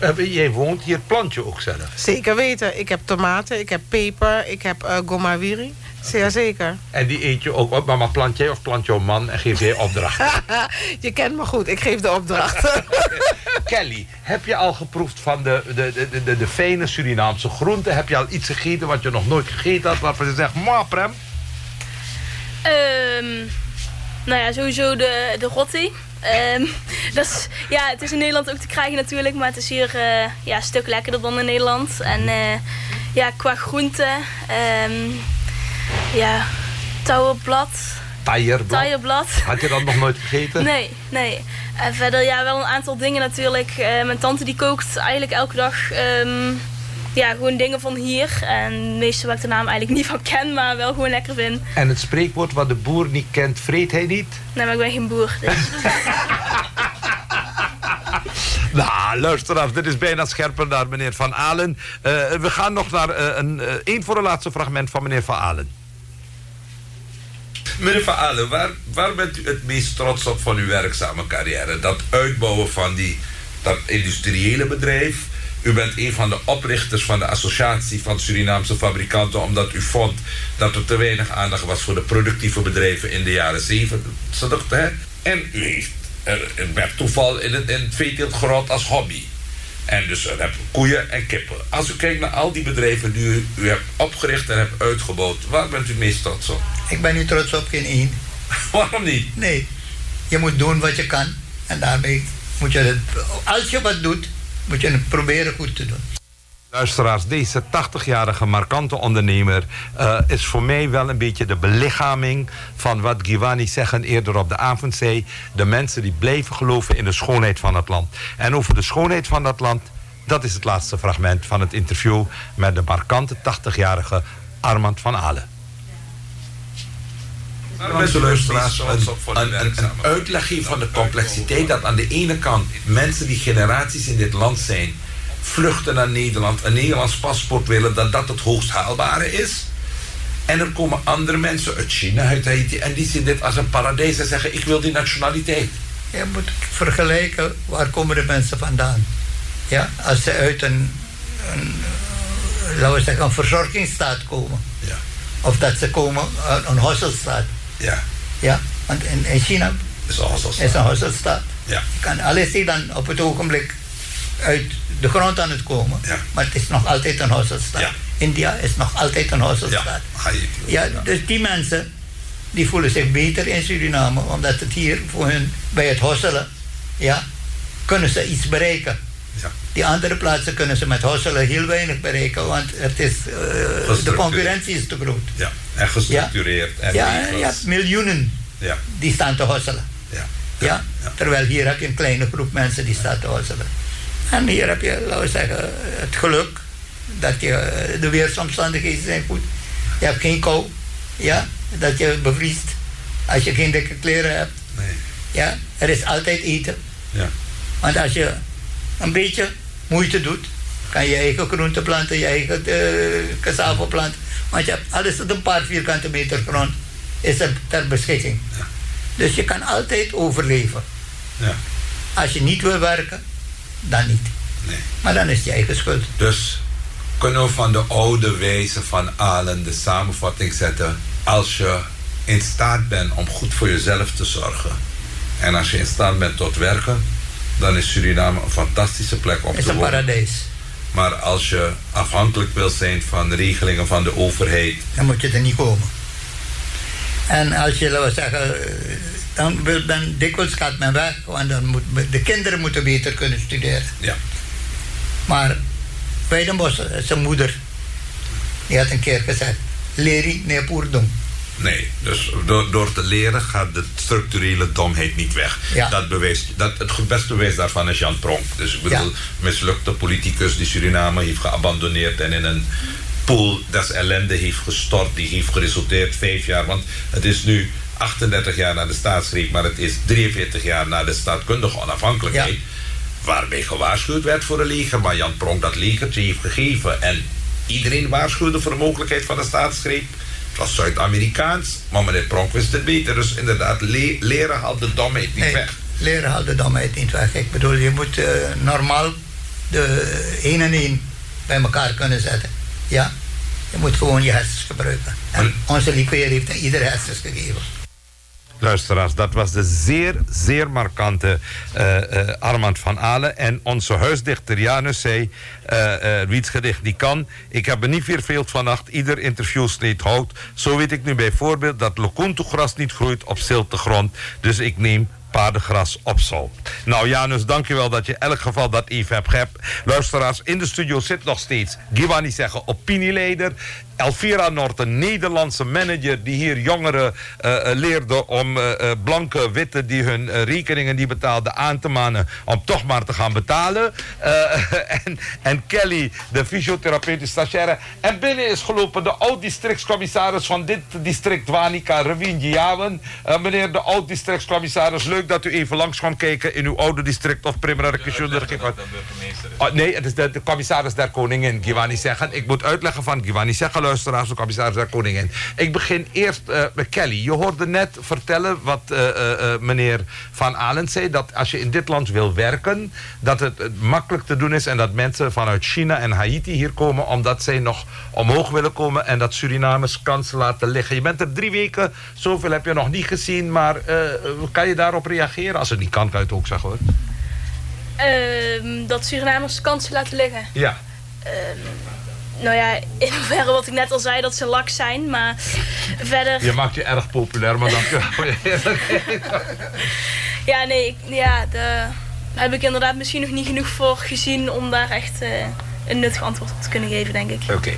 Eh, Jij woont hier, plant je ook zelf. Zeker weten. Ik heb tomaten, ik heb peper, ik heb eh gomawiri. Zeer zeker. En die eet je ook op. Maar, maar plant jij of plant jouw man en geef jij opdracht? *laughs* Je kent me goed, ik geef de opdracht. *laughs* Kelly, heb je al geproefd van de, de, de, de, de fijne Surinaamse groenten? Heb je al iets gegeten wat je nog nooit gegeten had? Waarvan je zegt, ma prem. Ehm, nou ja, sowieso de, de rotti. Ehm, dat is, ja, het is in Nederland ook te krijgen natuurlijk, maar het is hier eh, ja, een stuk lekkerder dan in Nederland. En eh, ja, qua groenten, ehm, ja, touwenblad, taaienblad. Had je dat nog nooit gegeten? Nee, nee. En verder ja, wel een aantal dingen natuurlijk. Eh, mijn tante die kookt eigenlijk elke dag ehm, ja, gewoon dingen van hier. En meestal waar ik de naam eigenlijk niet van ken, maar wel gewoon lekker vind. En het spreekwoord wat de boer niet kent, vreet hij niet? Nee, maar ik ben geen boer. Dus. *laughs* Nou, luister af. Dit is bijna scherper naar meneer Van Alen. Eh, we gaan nog naar eh, een, eh, één voor een laatste fragment van meneer Van Alen. Meneer Van Alen, waar, waar bent u het meest trots op van uw werkzame carrière? Dat uitbouwen van die, dat industriële bedrijf. U bent een van de oprichters van de Associatie van Surinaamse Fabrikanten... omdat u vond dat er te weinig aandacht was voor de productieve bedrijven in de jaren zeventig. hè? En u heeft per toeval in het, in het veeteelt gerot als hobby. En dus dan heb je koeien en kippen. Als u kijkt naar al die bedrijven die u, u hebt opgericht en hebt uitgebouwd... waar bent u meest trots op? Ik ben niet trots op geen één. *laughs* Waarom niet? Nee, je moet doen wat je kan. En daarmee moet je het... Als je wat doet, moet je het proberen goed te doen. Luisteraars, deze 80-jarige markante ondernemer eh, is voor mij wel een beetje de belichaming van wat Giovanni zeggen eerder op de avond zei. De mensen die blijven geloven in de schoonheid van het land. En over de schoonheid van dat land, dat is het laatste fragment van het interview met de markante 80-jarige Armand van Alen. Beste luisteraars, een, een, uitleg van de complexiteit dat aan de ene kant mensen die generaties in dit land zijn, vluchten naar Nederland, een Nederlands paspoort willen, dat dat het hoogst haalbare is. En er komen andere mensen uit China, uit Haiti, en die zien dit als een paradijs en zeggen: Ik wil die nationaliteit. Je moet vergelijken waar komen de mensen vandaan. Ja, als ze uit een, een eh, laten we zeggen, een verzorgingsstaat komen. Ja. Of dat ze komen uit een hostelstaat. Ja, Ja, want in, in China is is een hostelstaat. Ja. Je kan alles zien dan op het ogenblik uit de grond aan het komen. Ja. Maar het is nog altijd een hostelstaat. Ja. India is nog altijd een hostelstaat. Ja. Ja, dus die mensen die voelen zich beter in Suriname, omdat het hier voor hun bij het hosselen, ja, kunnen ze iets bereiken. Die andere plaatsen kunnen ze met hosselen heel weinig bereiken, want het is, eh, de concurrentie is te groot. Ja, en gestructureerd. En Ja, je hebt miljoenen ja, die staan te hosselen. ja. Ja? Terwijl hier heb je een kleine groep mensen die staat te hosselen. En hier heb je, laten we zeggen, het geluk dat je, eh, de weersomstandigheden zijn goed. Je hebt geen kou, ja, dat je bevriest als je geen dikke kleren hebt. Nee. Ja, er is altijd eten. Ja. Want als je een beetje moeite doet, kan je eigen groenten planten, je eigen uh, cassava planten. Want je hebt alles op een paar vierkante meter grond is er ter beschikking. Ja. Dus je kan altijd overleven. Ja. Als je niet wil werken, dan niet. Nee. Maar dan is het je eigen schuld. Dus kunnen we van de oude wijze van Alen de samenvatting zetten. Als je in staat bent om goed voor jezelf te zorgen. En als je in staat bent tot werken. Dan is Suriname een fantastische plek om Het is te een wonen. paradijs. Maar als je afhankelijk wil zijn van regelingen van de overheid. Dan moet je er niet komen. En als je, laten we zeggen, dan, wil men, dikwijls gaat men weg, want dan moet, de kinderen moeten beter kunnen studeren. Ja. Maar Weidenbos, zijn moeder, die had een keer gezegd, leri ne doen. Nee, dus door, door te leren gaat de structurele domheid niet weg. Ja. Dat bewijst, dat, het beste bewijs daarvan is Jan Pronk. Dus ik bedoel, Ja. mislukte politicus die Suriname heeft geabandoneerd en in een pool des ellende heeft gestort. Die heeft geresulteerd vijf jaar. Want het is nu 38 jaar na de staatsgreep, maar het is 43 jaar na de staatkundige onafhankelijkheid. Waarbij gewaarschuwd werd voor een leger, maar Jan Pronk dat legertje heeft gegeven. En iedereen waarschuwde voor de mogelijkheid van een staatsgreep. Het was Zuid-Amerikaans, maar meneer Pronk wist het beter. Dus inderdaad, le- leren haalt de domheid niet Nee, weg. leren haalt de domheid niet weg. Ik bedoel, je moet eh, normaal de één en één bij elkaar kunnen zetten. Ja, je moet gewoon je hersens gebruiken. En onze liqueur heeft aan ieder hersens gegeven. Luisteraars, dat was de zeer, zeer markante eh, eh, Armand van Alen. En onze huisdichter Janus zei, eh wie het gedicht niet kan... ik heb er niet veel veel vannacht, ieder interview sneed hout. Zo weet ik nu bijvoorbeeld dat locontogras niet groeit op zilte grond. Dus ik neem paardengras op zout. Nou Janus, dankjewel dat je in elk geval dat even hebt gehebt. Luisteraars, in de studio zit nog steeds... Giovanni zeggen, opinieleider... Elvira Noord, een Nederlandse manager die hier jongeren eh, eh, leerde om eh, blanke witte die hun rekeningen niet betaalden aan te manen om toch maar te gaan betalen. *laughs* En, en Kelly, de fysiotherapeutisch stagiaire. En binnen is gelopen de oud-districtscommissaris van dit district, Wanika Rewin Jawen. Eh, meneer de oud-districtscommissaris, leuk dat u even langs kwam kijken in uw oude district of Primera Oh, nee, het is de, de commissaris der koningin, Giovanni zeggen. Ik moet uitleggen van Giovanni zeggen, luisteraars, de commissaris koningin. Ik begin eerst eh, met Kelly. Je hoorde net vertellen wat eh, eh, meneer Van Alen zei... dat als je in dit land wil werken, dat het makkelijk te doen is... en dat mensen vanuit China en Haiti hier komen... omdat zij nog omhoog willen komen... en dat Surinamers kansen laten liggen. Je bent er drie weken, zoveel heb je nog niet gezien... maar kan je daarop reageren? Als het niet kan, kan je het ook zeggen, hoor. Ehm, dat Surinamers kansen laten liggen. Ja. Nou ja, in hoeverre wat ik net al zei, dat ze lak zijn. Maar verder... Je maakt je erg populair, maar dank je. *laughs* Ja, nee, ik, ja, daar heb ik inderdaad misschien nog niet genoeg voor gezien om daar echt eh, een nuttig antwoord op te kunnen geven, denk ik. Oké,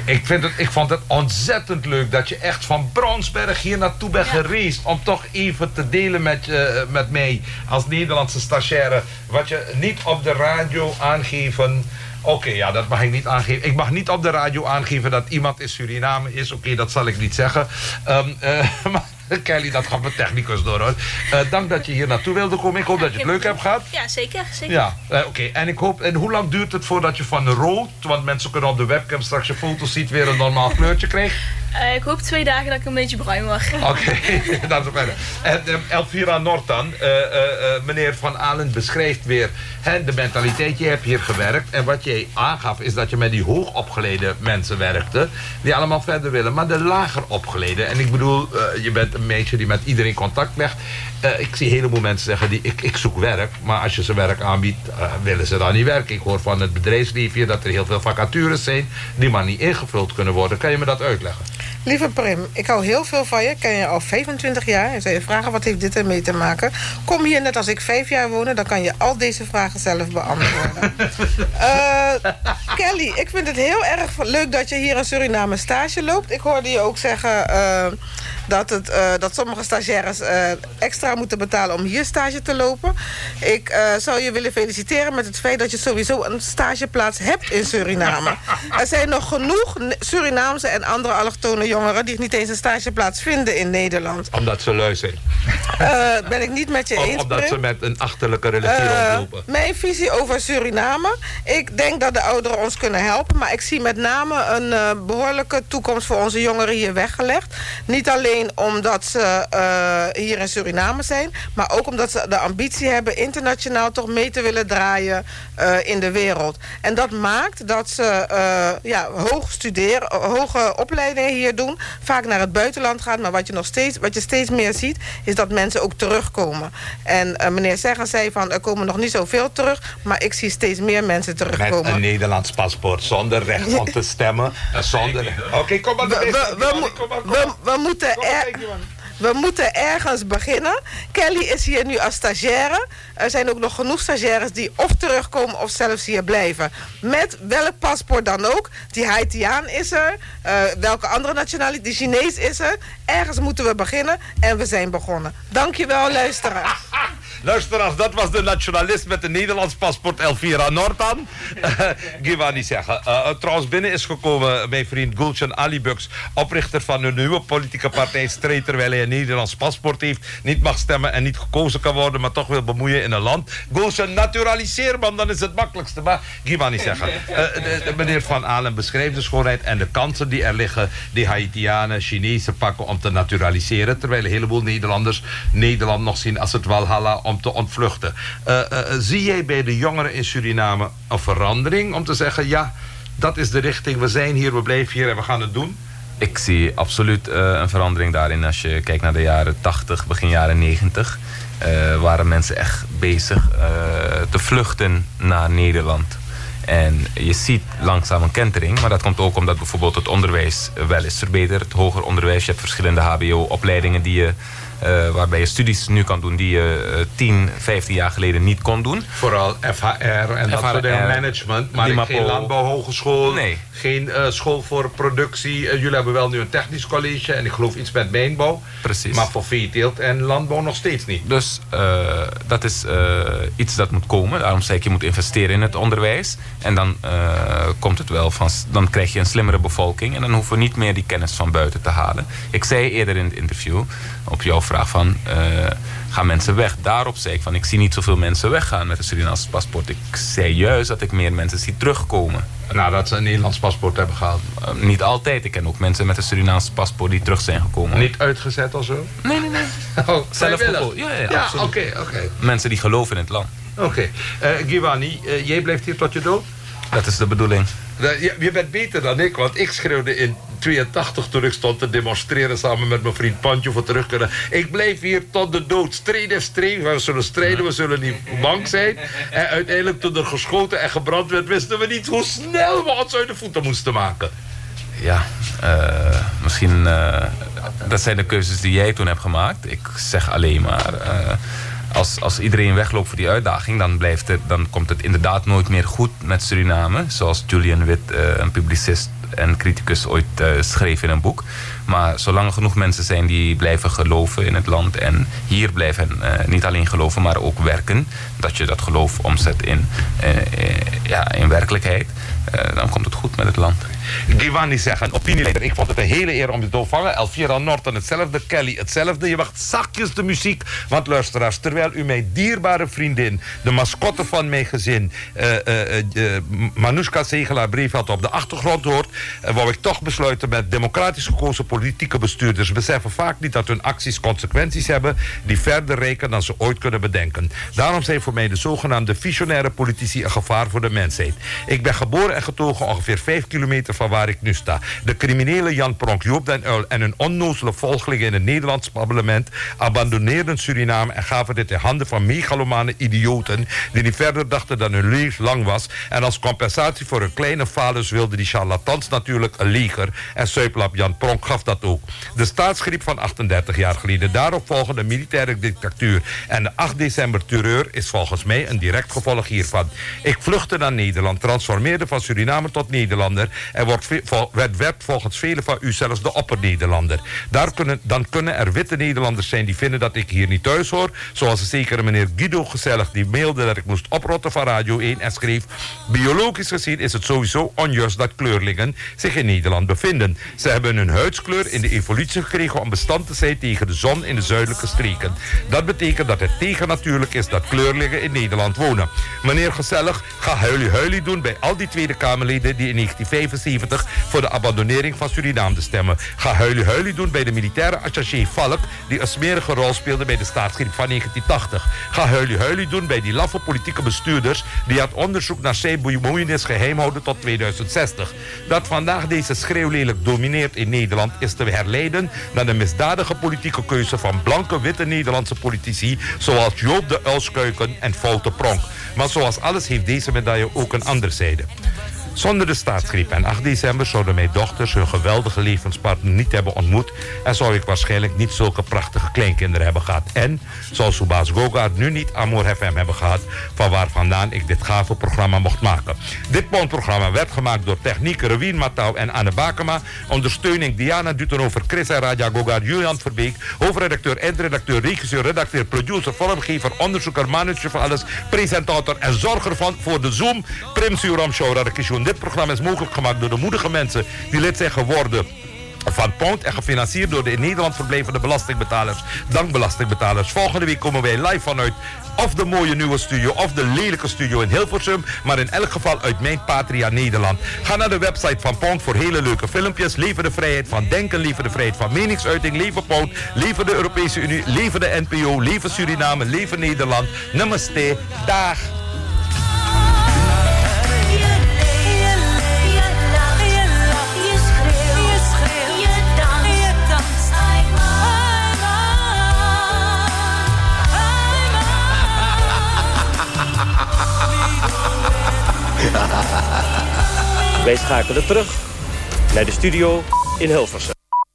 ik vond het ontzettend leuk dat je echt van Brownsberg hier naartoe bent Ja. gereisd. Om toch even te delen met, je, met mij als Nederlandse stagiaire. Wat je niet op de radio aangeven. Oké, ja, dat mag ik niet aangeven. Ik mag niet op de radio aangeven dat iemand in Suriname is. Oké, dat zal ik niet zeggen. Ehm, eh, *laughs* maar Kelly, dat gaat mijn technicus door hoor. Eh, dank dat je hier naartoe wilde komen. Ik hoop dat je het leuk hebt gehad. Ja, zeker. zeker. Ja, eh, oké. En ik hoop. En hoe lang duurt het voordat je van rood, want mensen kunnen op de webcam straks je foto's ziet, weer een normaal kleurtje krijgt? Eh, ik hoop twee dagen dat ik een beetje bruin word. *laughs* Oké, *laughs* dat is verder. En eh, Elvira Nortan, eh, meneer Van Alen beschrijft weer hè, de mentaliteit. Je hebt hier gewerkt en wat jij aangaf is dat je met die hoogopgeleide mensen werkte, die allemaal verder willen. Maar de lager opgeleide, en ik bedoel, je bent een meisje die met iedereen contact legt. Ik zie een heleboel mensen zeggen, die, ik, ik zoek werk, maar als je ze werk aanbiedt, willen ze dan niet werken. Ik hoor van het bedrijfsleven hier dat er heel veel vacatures zijn die maar niet ingevuld kunnen worden. Kan je me dat uitleggen? Lieve Prim, ik hou heel veel van je. Ik ken je al 25 jaar. En zou je vragen wat heeft dit ermee te maken? Kom hier net als ik vijf jaar wonen, dan kan je al deze vragen zelf beantwoorden. *laughs* Eh, Kelly, ik vind het heel erg leuk dat je hier in Suriname stage loopt. Ik hoorde je ook zeggen eh, dat, het, eh, dat sommige stagiaires eh, extra moeten betalen om hier stage te lopen. Ik eh, zou je willen feliciteren met het feit dat je sowieso een stageplaats hebt in Suriname. *laughs* Er zijn nog genoeg Surinaamse en andere allochtone jongeren die niet eens een stageplaats vinden in Nederland. Omdat ze lui zijn. Ben ik niet met je Of eens, omdat ze met een achterlijke religie rondlopen. mijn visie over Suriname. Ik denk dat de ouderen ons kunnen helpen. Maar ik zie met name een eh, behoorlijke toekomst voor onze jongeren hier weggelegd. Niet alleen omdat ze eh, hier in Suriname zijn. Maar ook omdat ze de ambitie hebben internationaal toch mee te willen draaien eh, in de wereld. En dat maakt dat ze eh, ja, hoog studeren, hoge opleidingen hier doen. Vaak naar het buitenland gaan. Maar wat je nog steeds, wat je steeds meer ziet, is dat mensen ook terugkomen. En meneer Zegger zei van er komen nog niet zoveel terug. Maar ik zie steeds meer mensen Met terugkomen. een Nederlands paspoort, zonder recht om te *laughs* stemmen. en Zonder... Oké, kom maar. We, de we, we, we- moeten Kom maar, er-. We moeten ergens beginnen. Kelly is hier nu als stagiaire. Er zijn ook nog genoeg stagiaires die of terugkomen of zelfs hier blijven. Met welk paspoort dan ook. Die Haitiaan is er. Uh, welke andere nationaliteit? Die Chinees is er. Ergens moeten we beginnen. En we zijn begonnen. Dankjewel, luisteraars. Luisteraars, dat was de nationalist met een Nederlands paspoort Elvira Nortan. *laughs* Uh, niet zeggen. Uh, trouwens, binnen is gekomen mijn vriend Gulshan Alibux, oprichter van een nieuwe politieke partij Street, terwijl hij een Nederlands paspoort heeft, niet mag stemmen en niet gekozen kan worden, maar toch wil bemoeien in een land. Gulshan, naturaliseer man, dan is het makkelijkste. Maar niet zeggen. De, meneer Van Alen beschrijft de schoonheid en de kansen die er liggen, die Haitianen, Chinezen pakken om te naturaliseren, terwijl een heleboel Nederlanders Nederland nog zien als het Walhalla om te ontvluchten. Uh, uh, zie jij bij de jongeren in Suriname een verandering om te zeggen... ja, dat is de richting, we zijn hier, we blijven hier en we gaan het doen? Ik zie absoluut een verandering daarin. Als je kijkt naar de jaren 80, begin jaren 90... waren mensen echt bezig te vluchten naar Nederland. En je ziet langzaam een kentering, maar dat komt ook omdat bijvoorbeeld het onderwijs wel is verbeterd. Het hoger onderwijs, je hebt verschillende hbo-opleidingen die je uh, waarbij je studies nu kan doen die je uh, 10, 15 jaar geleden niet kon doen. Vooral FHR en FHR, dat soort management, maar geen landbouwhogeschool, nee. geen uh, school voor productie. Eh, jullie hebben wel nu een technisch college en ik geloof iets met mijnbouw. Precies. Maar voor veeteelt en landbouw nog steeds niet. Dus dat is iets dat moet komen. Daarom zeg ik, je moet investeren in het onderwijs. En dan komt het wel van, dan krijg je een slimmere bevolking. En dan hoeven we niet meer die kennis van buiten te halen. Ik zei eerder in het interview, op jouw vraag van... Uh, gaan mensen weg? Daarop zei ik van... ik zie niet zoveel mensen weggaan met een Surinaamse paspoort. Ik zei juist dat ik meer mensen zie terugkomen. Nadat ze een Nederlands paspoort hebben gehad? Uh, niet altijd. Ik ken ook mensen met een Surinaamse paspoort die terug zijn gekomen. Niet uitgezet of zo? Nee, nee, nee. *laughs* Oh, Zelf. Ja, ja, ja oké, oké. Okay, Mensen die geloven in het land. Oké. Okay. Uh, Giovanni, jij blijft hier tot je dood? Dat is de bedoeling. Je bent beter dan ik, want ik schreeuwde in 82 toen ik stond te demonstreren samen met mijn vriend Pantje voor terug kunnen. Ik blijf hier tot de dood. Strijden, strijden. We zullen strijden, we zullen niet bang zijn. En uiteindelijk toen er geschoten en gebrand werd, wisten we niet hoe snel we ons uit de voeten moesten maken. Ja, uh, misschien... Uh, dat zijn de keuzes die jij toen hebt gemaakt. Ik zeg alleen maar... Uh, als, als iedereen wegloopt voor die uitdaging, dan, blijft het, dan komt het inderdaad nooit meer goed met Suriname. Zoals Julian Witt, uh, een publicist en criticus, ooit uh, schreef in een boek. Maar zolang er genoeg mensen zijn die blijven geloven in het land en hier blijven uh, niet alleen geloven, maar ook werken, dat je dat geloof omzet in, ja, in werkelijkheid, dan komt het goed met het land. Giovanni zeggen, opinieleider. Ik vond het een hele eer om je te ontvangen. Elvira Norton hetzelfde, Kelly hetzelfde. Je wacht zachtjes de muziek. Want luisteraars, terwijl u mijn dierbare vriendin... de mascotte van mijn gezin... Uh, uh, uh, Manushka Zegelaar Breeveld op de achtergrond hoort... wou ik toch besluiten met democratisch gekozen politieke bestuurders... beseffen vaak niet dat hun acties consequenties hebben... die verder reiken dan ze ooit kunnen bedenken. Daarom zijn voor mij de zogenaamde visionaire politici... een gevaar voor de mensheid. Ik ben geboren en getogen ongeveer 5 kilometer van waar ik nu sta. De criminele Jan Pronk, Joop den Uil en hun onnozele volgelingen in het Nederlands parlement abandoneerden Suriname en gaven dit in handen van megalomane idioten die niet verder dachten dan hun leven lang was. En als compensatie voor hun kleine falus wilden die charlatans natuurlijk een leger. En Suiplap Jan Pronk gaf dat ook. De staatsgriep van 38 jaar geleden, daarop volgende militaire dictatuur en de 8 december terreur is volgens mij een direct gevolg hiervan. Ik vluchtte naar Nederland, transformeerde van Suriname tot Nederlander en wordt, werd, volgens velen van u zelfs de opper-Nederlander. Kunnen, dan kunnen er witte Nederlanders zijn die vinden dat ik hier niet thuis hoor. Zoals een zekere meneer Guido Gezellig die mailde dat ik moest oprotten van Radio 1 en schreef... Biologisch gezien is het sowieso onjuist dat kleurlingen zich in Nederland bevinden. Ze hebben hun huidskleur in de evolutie gekregen om bestand te zijn tegen de zon in de zuidelijke streken. Dat betekent dat het tegennatuurlijk is dat kleurlingen in Nederland wonen. Meneer Gezellig, ga huilie-huilie doen bij al die Tweede Kamerleden die in 1975 voor de abandonering van Suriname te stemmen. Ga huilie huilie doen bij de militaire attaché Valk... die een smerige rol speelde bij de staatsgreep van 1980. Ga huilie huilie doen bij die laffe politieke bestuurders... die het onderzoek naar zijn bemoeienis geheim houden tot 2060. Dat vandaag deze schreeuwlelijk domineert in Nederland... is te herleiden naar de misdadige politieke keuze van blanke witte Nederlandse politici... zoals Joop de Uilskuiken en Foute Pronk. Maar zoals alles heeft deze medaille ook een andere zijde. Zonder de staatsgriep. En 8 december zouden mijn dochters hun geweldige levenspartner niet hebben ontmoet... en zou ik waarschijnlijk niet zulke prachtige kleinkinderen hebben gehad. En zou Subhaas Goga nu niet Amor FM hebben gehad... van waar vandaan ik dit gave programma mocht maken. Dit programma werd gemaakt door techniek Rewien Matau en Anne Bakema... ondersteuning Diana Dutenhofer, Chris en Raja Goga, Julian Verbeek... hoofdredacteur, eindredacteur, regisseur, redacteur, producer, vormgever... onderzoeker, manager van alles, presentator en zorger van voor de Zoom... Prim Suram Show Dit programma is mogelijk gemaakt door de moedige mensen... die lid zijn geworden van Pound en gefinancierd door de in Nederland verblijvende belastingbetalers. Dank belastingbetalers. Volgende week komen wij live vanuit of de mooie nieuwe studio of de lelijke studio in Hilversum. Maar in elk geval uit mijn patria Nederland. Ga naar de website van Pound voor hele leuke filmpjes. Leven de vrijheid van denken, leven de vrijheid van meningsuiting. Leven Pound, leven de Europese Unie, leven de NPO, leven Suriname, leven Nederland. Namaste, dag. Wij schakelen terug naar de studio in Hilversum.